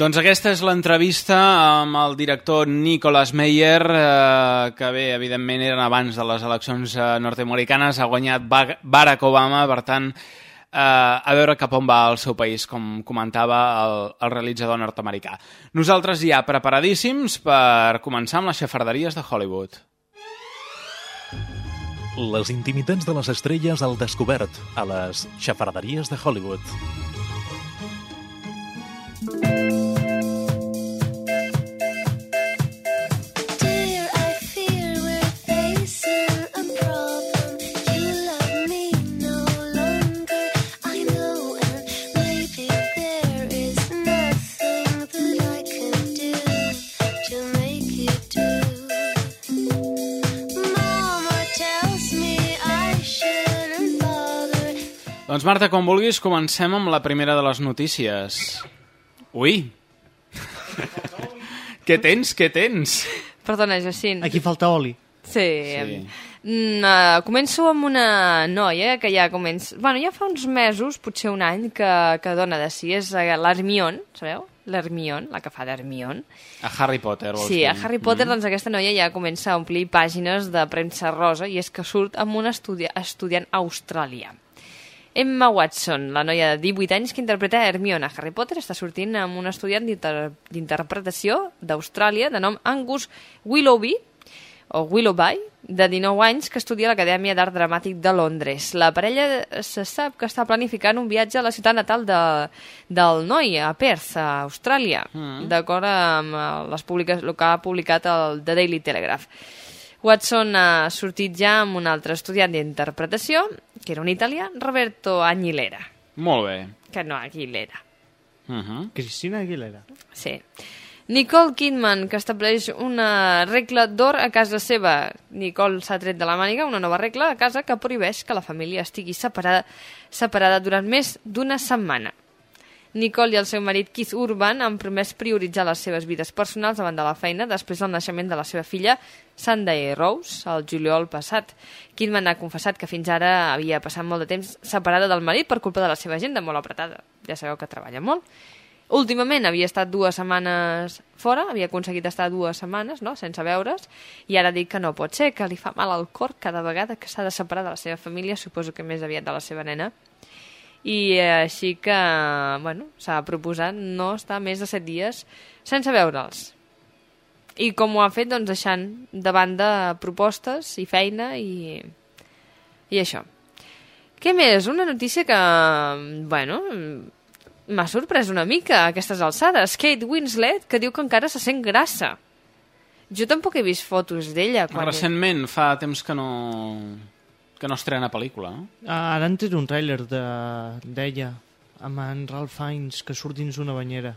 Doncs aquesta és l'entrevista amb el director Nicolas Meyer, eh, que bé, evidentment eren abans de les eleccions eh, nord-americanes, ha guanyat Ba- Barack Obama, per tant, eh, a veure cap on va el seu país, com comentava el, el realitzador nord-americà. Nosaltres ja preparadíssims per començar amb les xafarderies de Hollywood. Les intimitats de les estrelles al descobert a les xafarderies de Hollywood. Doncs Marta, com vulguis, comencem amb la primera de les notícies. Ui! *laughs* què tens, què tens? Perdona, Jacint. Aquí falta oli. Sí. Sí. Mm, uh, començo amb una noia que ja comença... Bueno, ja fa uns mesos, potser un any, que, que dona de si. És eh, l'Hermione, sabeu? L'Hermione, la que fa d'Hermione. A Harry Potter, vols Sí, dir? a Harry Potter, doncs aquesta noia ja comença a omplir pàgines de premsa rosa i és que surt amb una estudia estudiant australià. Emma Watson, la noia de 18 anys que interpreta Hermione a Harry Potter, està sortint amb un estudiant d'inter- d'interpretació d'Austràlia de nom Angus Willoughby, o Willoughby, de 19 anys, que estudia a l'Acadèmia d'Art Dramàtic de Londres. La parella se sap que està planificant un viatge a la ciutat natal de, del noi, a Perth, a Austràlia, Mm. d'acord amb eh, les publica el que ha publicat el The Daily Telegraph. Watson ha sortit ja amb un altre estudiant d'interpretació, que era un italià, Roberto Aguilera, Molt bé. que no Aguilera. Uh -huh. Cristina Aguilera. Sí. Nicole Kidman, que estableix una regla d'or a casa seva. Nicole s'ha tret de la màniga una nova regla a casa que prohibeix que la família estigui separada, separada durant més d'una setmana. Nicole i el seu marit Keith Urban han promès prioritzar les seves vides personals davant de la feina després del naixement de la seva filla Sunday Rose, el juliol passat. Kidman ha confessat que fins ara havia passat molt de temps separada del marit per culpa de la seva agenda molt apretada. Ja sabeu que treballa molt. Últimament havia estat dues setmanes fora, havia aconseguit estar dues setmanes, no?, sense veure's, i ara dic que no pot ser, que li fa mal al cor cada vegada que s'ha de separar de la seva família, suposo que més aviat de la seva nena, i eh, així que, bueno, s'ha proposat no estar més de set dies sense veure'ls. I com ho ha fet, doncs deixant de banda propostes i feina i, i això. Què més? Una notícia que, bueno, m'ha sorprès una mica a aquestes alçades. Kate Winslet, que diu que encara se sent grassa. Jo tampoc he vist fotos d'ella. quan- Recentment, fa temps que no, que no estrena pel·lícula. No? Ah, Ara han tret un tràiler de- d'ella amb en Ralph Fiennes que surt dins una banyera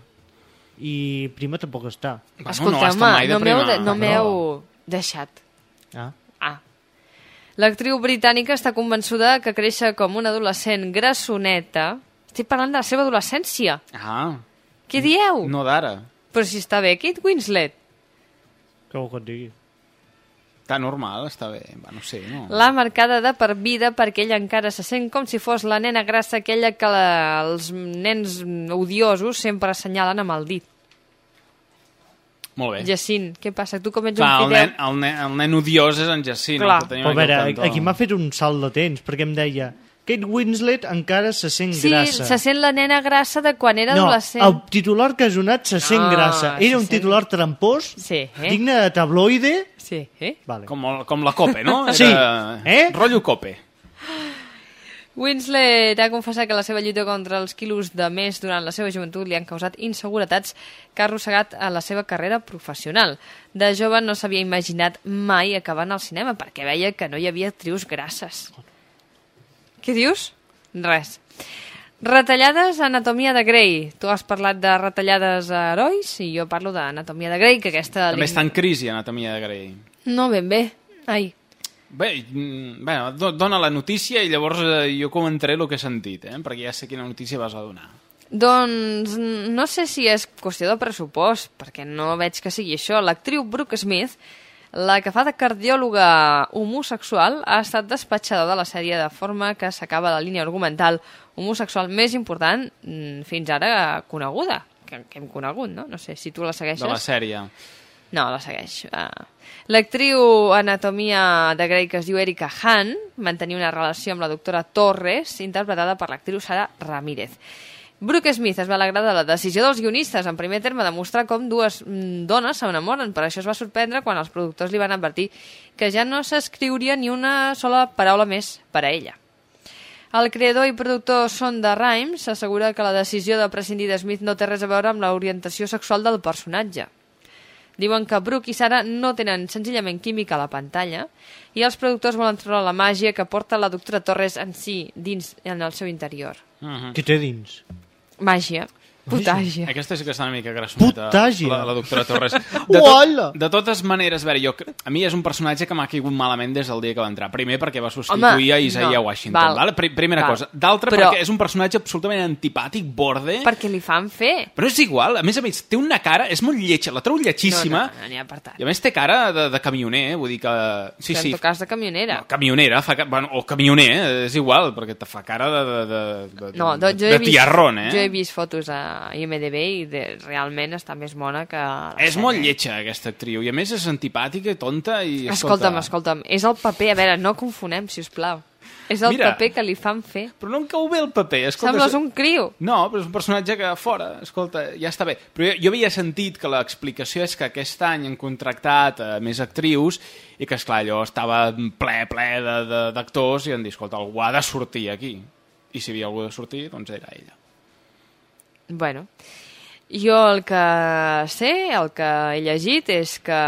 i prima tampoc està Escolteu-me, no m'heu de, no m'heu deixat. Ah. Ah. L'actriu britànica està convençuda que créixer com una adolescent grassoneta... Estic parlant de la seva adolescència. Ah, Què dieu? no d'ara. Però si està bé, Kate Winslet. Què vol que et digui? Està normal, està bé. Va, no sé, no. L'ha marcada de per vida perquè ella encara se sent com si fos la nena grassa aquella que la, els nens odiosos sempre assenyalen amb el dit. Molt bé. Jacint, què passa? Tu com ets Clar, un el fidel... nen, el, nen, el nen odiós és en Jacint. Clar. el que tenim Però a veure, aquí aquí m'ha fet un salt de temps perquè em deia Kate Winslet encara se sent Sí, grassa. se sent la nena grassa de quan era no, adolescent. el titular que has donat se sent Ah, grassa. se Era un sent- titular trampós, Sí, eh? digne de tabloide. Sí, eh? Vale. Com, el- com la Cope, no? *laughs* Sí. Eh? Rotllo Cope. Winslet ha confessat que la seva lluita contra els quilos de més durant la seva joventut li han causat inseguretats que ha arrossegat a la seva carrera professional. De jove no s'havia imaginat mai acabar al cinema perquè veia que no hi havia actrius grasses. Què dius? Res. Retallades Anatomia de Grey. Tu has parlat de retallades a herois i jo parlo d'Anatomia de Grey, que aquesta... També està en crisi, Anatomia de Grey. No, ben bé. Ai, Bé, mm, bueno, do- dona la notícia i llavors eh, jo comentaré el que he sentit, eh? perquè ja sé quina notícia vas a donar. Doncs no sé si és qüestió de pressupost, perquè no veig que sigui això. L'actriu Brooke Smith, la que fa de cardiòloga homosexual, ha estat despatxada de la sèrie de forma que s'acaba la línia argumental homosexual més important mm, fins ara coneguda, que, que hem conegut, no? No sé si tu la segueixes. De la sèrie. No, la segueix. Uh, L'actriu Anatomia de Grey que es diu Erika Hahn mantenia una relació amb la doctora Torres, interpretada per l'actriu Sara Ramírez. Brooke Smith es va alegrar de la decisió dels guionistes, en primer terme, de mostrar com dues mm, dones s'enamoren. Per això es va sorprendre quan els productors li van advertir que ja no s'escriuria ni una sola paraula més per a ella. El creador i productor Sonda Rhimes assegura que la decisió de prescindir de Smith no té res a veure amb l'orientació sexual del personatge. Diuen que Brooke i Sara no tenen senzillament química a la pantalla i els productors volen treure la màgia que porta la doctora Torres en si, dins, en el seu interior. Uh -huh. Què té dins? Màgia. Putàgia. Aquesta sí que està una mica grassoneta. Putàgia. La, la doctora Torres. De, Uala! de totes maneres, a veure, jo, a mi és un personatge que m'ha caigut malament des del dia que va entrar. Primer perquè va substituir Home, a Isaiah no. Washington. Val. Val. Pri primera Val. cosa. D'altra, Però- perquè és un personatge absolutament antipàtic, borde... Perquè li fan fer. Però és igual, a més a més, té una cara, és molt lletja, la trobo lletxíssima. No, no, no, ha per tant. I a més té cara de, de camioner, eh? vull dir que... Sí, sí, En tot cas de camionera. no, camionera, fa, ca- bueno, o camioner, eh? és igual, perquè te fa cara de, de, de, de, No, de, doncs jo de he, vist, tiarrón, eh? jo he vist fotos a IMDB i de, realment està més mona que... És sèrie. molt lletja, aquesta actriu, i a més és antipàtica, tonta i... Escolta'm, escolta'm, és el paper, a veure, no confonem, si us plau. És el Mira. paper que li fan fer. Però no em cau bé el paper, escolta... Sembles un criu. No, però és un personatge que fora, escolta, ja està bé. Però jo, jo havia sentit que l'explicació és que aquest any han contractat eh, més actrius i que, esclar, allò estava ple, ple d'actors i han dit, escolta, algú ha de sortir aquí. I si hi havia algú de sortir, doncs era ella. Bueno, jo el que sé, el que he llegit és que...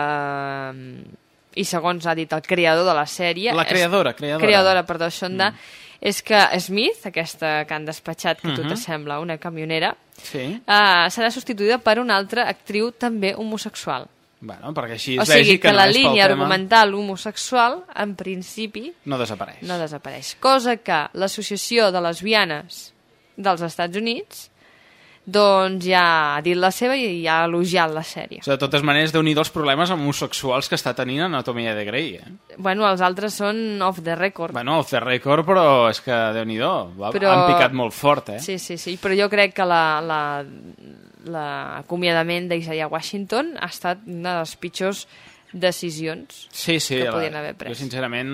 I segons ha dit el creador de la sèrie... La és- creadora, creadora. Creadora, perdó, Shonda, mm. és que Smith, aquesta que han despatxat, que tu Mhm. t'assembla una camionera, Sí. uh, serà substituïda per una altra actriu també homosexual. Bueno, perquè així O sigui que, que, la línia tema argumental homosexual, en principi, no desapareix. no desapareix. Cosa que l'Associació de Lesbianes dels Estats Units doncs ja ha dit la seva i ha elogiat la sèrie. O sigui, de totes maneres, déu nhi els problemes homosexuals que està tenint Anatomia de Grey, eh? Bueno, els altres són off the record. Bueno, off the record, però és que déu nhi Però- però... han picat molt fort, eh? Sí, sí, sí, però jo crec que la, la, l'acomiadament d'Isaiah Washington ha estat una de les pitjors decisions Sí, sí, que la- podien haver jo pres. sincerament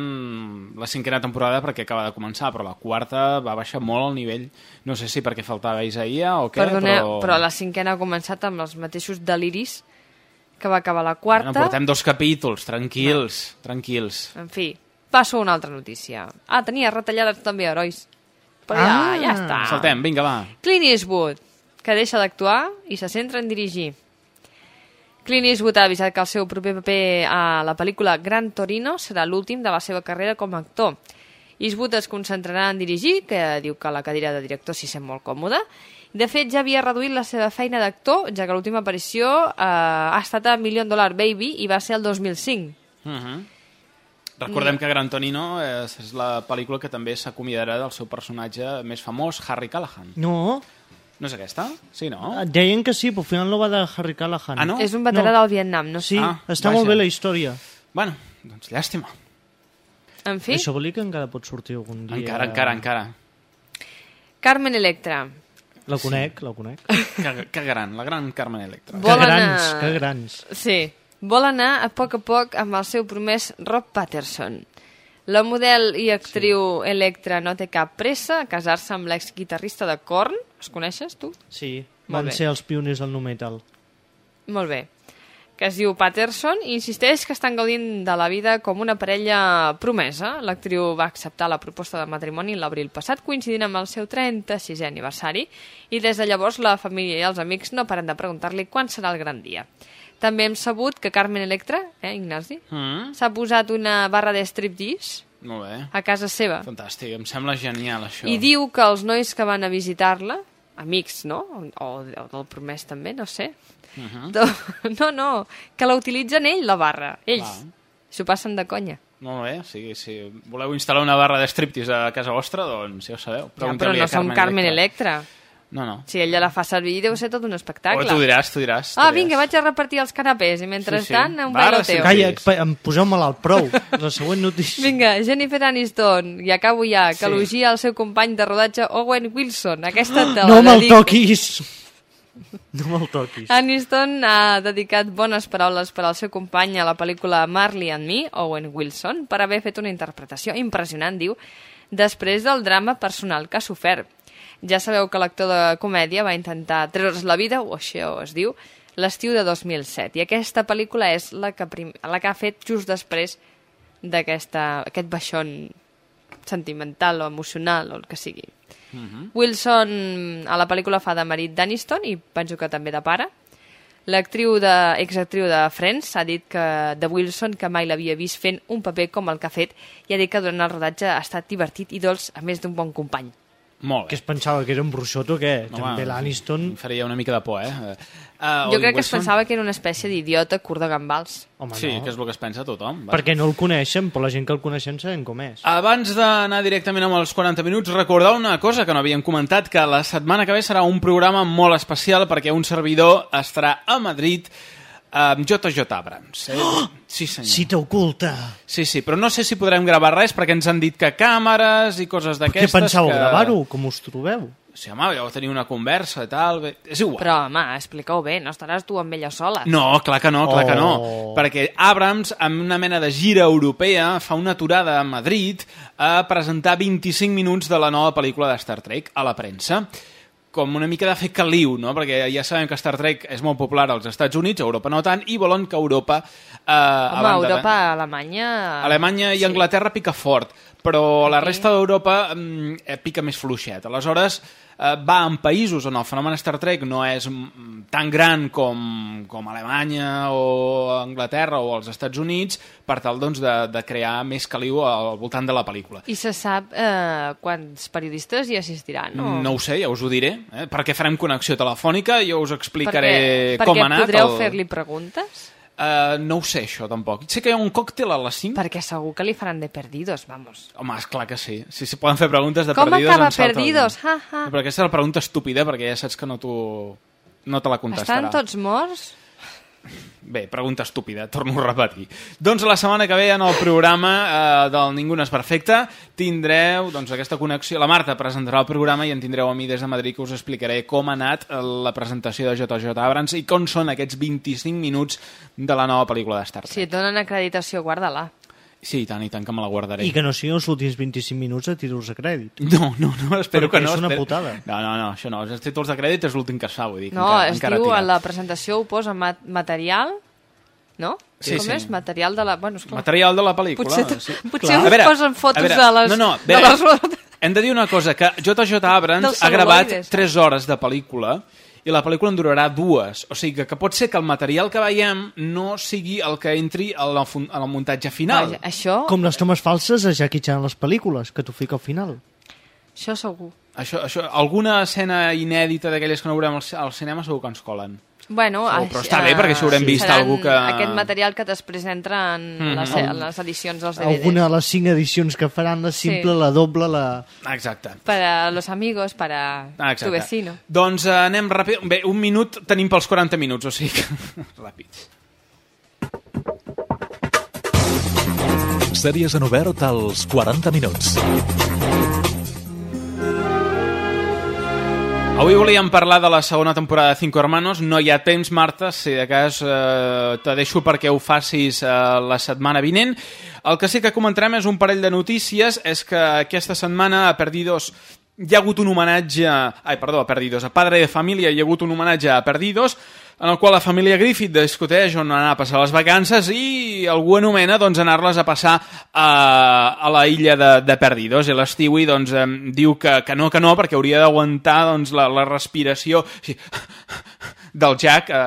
la cinquena temporada perquè acaba de començar, però la quarta va baixar molt el nivell. No sé si perquè faltava Isaia o què, Perdoneu, però... però la cinquena ha començat amb els mateixos deliris que va acabar la Bueno, quarta. portem dos capítols, tranquils, tranquils. En fi, passo a una altra notícia. Ah, tenia retallades també herois. Però Ah! ja, ja està. Saltem, vinga, va. Clint Eastwood, que deixa d'actuar i se centra en dirigir. Clint Eastwood ha avisat que el seu proper paper a la pel·lícula Gran Torino serà l'últim de la seva carrera com a actor. Eastwood es concentrarà en dirigir, que diu que la cadira de director s'hi sent molt còmoda. De fet, ja havia reduït la seva feina d'actor, ja que l'última aparició eh, ha estat a Million Dollar Baby i va ser el 2005. Uh -huh. Recordem que Gran Torino és, és la pel·lícula que també s'acomiadarà del seu personatge més famós, Harry Callahan. No, No és aquesta? Sí, no? et deien que sí, però al final no va de Harry Callahan. Ah, no? És un veterà del Vietnam, no sé. Sí, Ah, està vaja. molt bé la història. Bueno, doncs llàstima. En fi, Això vol dir que encara pot sortir algun dia. Encara, encara, encara. Carmen Electra. La conec, la conec. Que, que gran, la gran Carmen Electra. Que Vol grans, anar- que grans. Sí. Vol anar a poc a poc amb el seu promès Rob Patterson. La model i actriu Electra no té cap pressa a casar-se amb l'ex-guitarrista de Korn. Els coneixes, tu? Sí, Molt van bé. ser els pioners del nu metal. Molt bé. Que es diu Patterson i insisteix que estan gaudint de la vida com una parella promesa. L'actriu va acceptar la proposta de matrimoni l'abril passat, coincidint amb el seu 36è aniversari, i des de llavors la família i els amics no paren de preguntar-li quan serà el gran dia. També hem sabut que Carmen Electra, eh, Ignasi, Mm? s'ha posat una barra de striptease Molt bé. a casa seva. Fantàstic, em sembla genial això. I diu que els nois que van a visitar-la, amics, no? O, o del promès també, no sé. Uh -huh. Do- *laughs* No, no, que la utilitzen ell, la barra. Ells. S'ho passen de conya. Molt bé, si, si voleu instal·lar una barra de striptease a casa vostra, doncs ja ho sabeu. Ja, però no som Carmen Electra. No, no. Si ella la fa servir, deu ser tot un espectacle. O tu diràs, tu diràs. tu Ah, diràs. vinga, vaig a repartir els canapés i mentrestant Sí, sí. un Barra, bailoteo. Calla, em poseu-me-la al prou. La següent notícia. Vinga, Jennifer Aniston, i acabo ja, que Sí. elogia el seu company de rodatge Owen Wilson. Aquesta te la No me'l toquis. No me'l toquis. Aniston ha dedicat bones paraules per al seu company a la pel·lícula Marley and Me, Owen Wilson, per haver fet una interpretació impressionant, diu, després del drama personal que ha sofert. Ja sabeu que l'actor de comèdia va intentar treure's la vida, o això es diu, l'estiu de 2007. I aquesta pel·lícula és la que, prim... la que ha fet just després d'aquest baixón sentimental o emocional o el que sigui. Wilson a la pel·lícula fa de marit d'Aniston i penso que també de pare. L'actriu de, exactriu de Friends ha dit que de Wilson que mai l'havia vist fent un paper com el que ha fet i ha dit que durant el rodatge ha estat divertit i dolç a més d'un bon company. Molt Que es pensava que era un bruixot o què? Home, També l'Aniston... Em faria una mica de por, eh? Uh, jo crec que es pensava que era una espècie d'idiota curt de gambals. Home, Sí, no. que és el que es pensa tothom. va. Perquè no el coneixen, però la gent que el coneixen sabem com és. Abans d'anar directament amb els 40 minuts, recordar una cosa que no havíem comentat, que la setmana que ve serà un programa molt especial perquè un servidor estarà a Madrid amb JJ Abrams. Eh? Oh! Sí, senyor. Cita oculta. Sí, sí, però no sé si podrem gravar res perquè ens han dit que càmeres i coses Què d'aquestes... penseu, que... gravar-ho? Com us trobeu? Sí, home, vau tenir una conversa i tal... Bé, és igual. Però, home, explica-ho bé, no estaràs tu amb ella sola. No, clar que no, clar que no. Oh. Perquè Abrams, amb una mena de gira europea, fa una aturada a Madrid a presentar 25 minuts de la nova pel·lícula de Star Trek a la premsa com una mica de fer caliu, no? Perquè ja sabem que Star Trek és molt popular als Estats Units, a Europa no tant, i volen que Europa... Eh, a Home, de- Europa, Alemanya... Alemanya i Anglaterra pica fort, però la resta d'Europa mm, eh, pica més fluixet. Aleshores, eh, va en països on el fenomen Star Trek no és tan gran com, com Alemanya o Anglaterra o els Estats Units, per tal doncs, de, de crear més caliu al voltant de la pel·lícula. I se sap eh, quants periodistes hi assistiran? O... No ho sé, ja us ho diré, eh? perquè farem connexió telefònica, jo us explicaré perquè, com perquè ha anat. podreu el- fer-li preguntes? Uh, no ho sé, això, tampoc. Sé que hi ha un còctel a les 5. Perquè segur que li faran de perdidos, vamos. Home, és clar que sí. Sí, sí, poden fer preguntes de Com perdidos. acaba em salta perdidos? Ha, ha. Però aquesta és la pregunta estúpida, perquè ja saps que no t'ho... No te la contestarà. Estan tots morts? Bé, pregunta estúpida, torno a repetir. Doncs la setmana que ve en el programa eh, del Ningú no és perfecte tindreu doncs, aquesta connexió. La Marta presentarà el programa i en tindreu a mi des de Madrid que us explicaré com ha anat eh, la presentació de JJ Abrams i com són aquests 25 minuts de la nova pel·lícula de Star Trek. Si et donen acreditació, guarda-la. Sí, i tant, i tant que me la guardaré. I que no siguin els últims 25 minuts de títols de crèdit. *laughs* No, no, no, espero Perquè que no. és una espero... putada. No, no, no, això no. Els títols de crèdit és l'últim que es fa, vull dir. que No, encara, es encara diu, tira. a la presentació ho posa mat material, no? Sí, Com sí. és? Material de la... Bueno, esclar. Material de la pel·lícula. Potser, sí. potser A us veure, posen fotos a veure, de les... No, no, de bé, les... hem de dir una cosa, que JJ Abrams ha gravat cel·luloides. 3 hores de pel·lícula i la pel·lícula en durarà dues. O sigui que, que pot ser que el material que veiem no sigui el que entri al, al muntatge final. Vaja, això, Com les tomes falses de Jackie Chan a les pel·lícules, que t'ho fica al final. això segur. Això, això, alguna escena inèdita d'aquelles que no veurem al, ci- al cinema segur que ens colen. Bueno, Segur, però està bé, perquè si haurem vist seran algú que- Aquest material que després entra en, Mhm. les, en les edicions dels DVDs. Alguna de les cinc edicions que faran, la simple, Sí. la doble, la... Exacte. Para los amigos, para Ah, exacte. tu vecino. Doncs eh, anem ràpid. Bé, un minut tenim pels 40 minuts, o sigui que... *laughs* Ràpids. Sèries en obert als 40 minuts. Avui volíem parlar de la segona temporada de Cinco Hermanos. No hi ha temps, Marta, si de cas eh, te deixo perquè ho facis eh, la setmana vinent. El que sí que comentarem és un parell de notícies, és que aquesta setmana a Perdidos hi ha hagut un homenatge... Ai, perdó, a Perdidos, a Padre de Família hi ha hagut un homenatge a Perdidos, en el qual la família Griffith discuteix on anar a passar les vacances i algú anomena doncs, anar-les a passar a, a la illa de, de Perdidos. I l'Stewie doncs, diu que, que no, que no, perquè hauria d'aguantar doncs, la, la respiració. Així, del Jack a,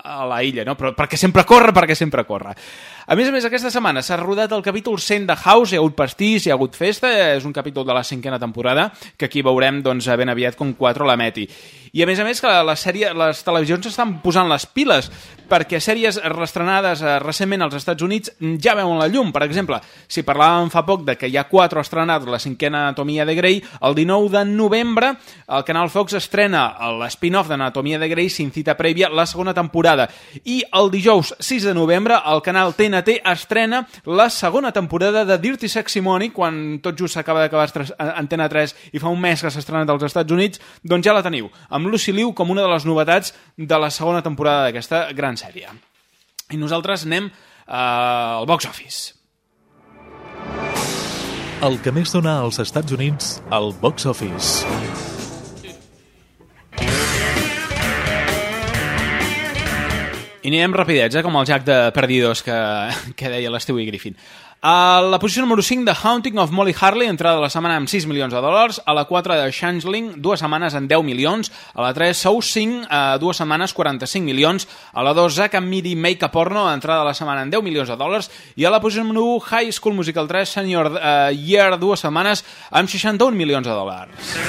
a la illa, no? Però perquè sempre corre, perquè sempre corre. A més a més, aquesta setmana s'ha rodat el capítol 100 de House, hi ha hagut pastís, hi ha hagut festa, és un capítol de la cinquena temporada, que aquí veurem doncs, ben aviat com 4 l'emeti. I a més a més que la sèrie, les televisions estan posant les piles, perquè sèries restrenades eh, recentment als Estats Units ja veuen la llum. Per exemple, si parlàvem fa poc de que hi ha 4 estrenats la cinquena Anatomia de Grey, el 19 de novembre el canal Fox estrena l'spin-off d'Anatomia de Grey sin cita prèvia la segona temporada. I el dijous 6 de novembre el canal TNT estrena la segona temporada de Dirty Sexy Money quan tot just s'acaba d'acabar Antena 3 i fa un mes que s'ha estrenat als Estats Units, doncs ja la teniu, amb Lucy Liu com una de les novetats de la segona temporada d'aquesta gran sèrie. I nosaltres anem eh, al box office. El que més dona als Estats Units, al box office. I anirem rapidets, eh, com el Jack de Perdidos que, *laughs* que deia l'Stewie Griffin. A la posició número 5 de Haunting of Molly Harley, entrada de la setmana amb 6 milions de dòlars. A la 4 de Changeling, dues setmanes amb 10 milions. A la 3, Sou 5, eh, dues setmanes 45 milions. A la 2, Zack and Miri Make a Porno, entrada de la setmana amb 10 milions de dòlars. I a la posició número 1, High School Musical 3, Senior eh, Year, dues setmanes amb 61 milions de dòlars.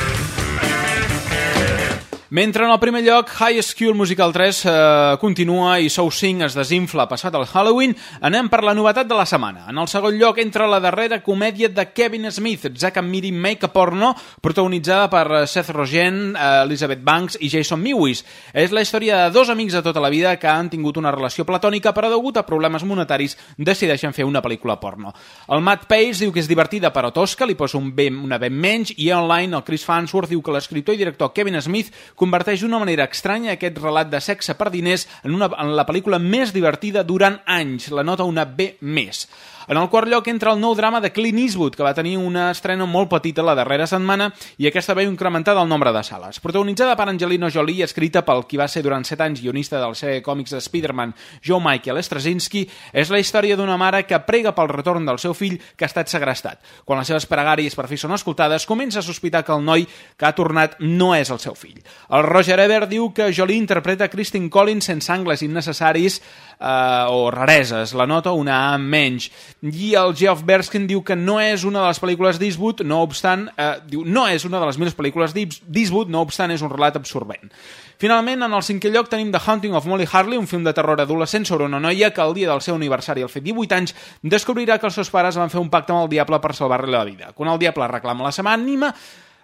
Mentre en el primer lloc High School Musical 3 eh, continua i Sou 5 es desinfla passat el Halloween, anem per la novetat de la setmana. En el segon lloc entra la darrera comèdia de Kevin Smith, Zack and Miri Make a Porno, protagonitzada per eh, Seth Rogen, eh, Elizabeth Banks i Jason Mewis. És la història de dos amics de tota la vida que han tingut una relació platònica però degut a problemes monetaris decideixen fer una pel·lícula porno. El Matt Pace diu que és divertida però tosca, li posa un B, una B menys i online el Chris Farnsworth diu que l'escriptor i director Kevin Smith converteix d'una manera estranya aquest relat de sexe per diners en, una, en la pel·lícula més divertida durant anys. La nota una B més. En el quart lloc entra el nou drama de Clint Eastwood, que va tenir una estrena molt petita la darrera setmana i aquesta veu incrementada el nombre de sales. Protagonitzada per Angelina Jolie i escrita pel qui va ser durant 7 anys guionista de la sèrie còmics de Spider-Man, Joe Michael Straczynski, és la història d'una mare que prega pel retorn del seu fill que ha estat segrestat. Quan les seves pregàries per fi són escoltades, comença a sospitar que el noi que ha tornat no és el seu fill. El Roger Ebert diu que Jolie interpreta Christine Collins sense angles innecessaris eh, o rareses, la nota una A menys. I el Geoff Berskin diu que no és una de les pel·lícules d'Eastwood, no obstant, eh, diu, no és una de les millors pel·lícules d'Eas- d'Eastwood, no obstant és un relat absorbent. Finalment, en el cinquè lloc tenim The Haunting of Molly Harley, un film de terror adolescent sobre una noia que el dia del seu aniversari, al fer 18 anys, descobrirà que els seus pares van fer un pacte amb el diable per salvar-li la vida. Quan el diable reclama la seva ànima,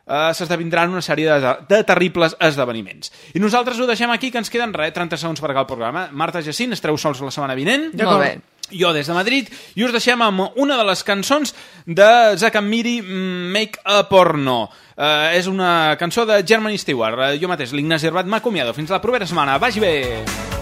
eh, s'esdevindran una sèrie de, de terribles esdeveniments. I nosaltres ho deixem aquí, que ens queden res, 30 segons per acabar el programa. Marta Jacint, estareu sols la setmana vinent. Molt bé. Jo des de Madrid, i us deixem amb una de les cançons de Zack and Miri, mm, Make a Porno. Uh, és una cançó de Germany Stewart. Uh, jo mateix, l'Ignasi Herbat, m'acomiado. Fins la propera setmana. Vagi bé!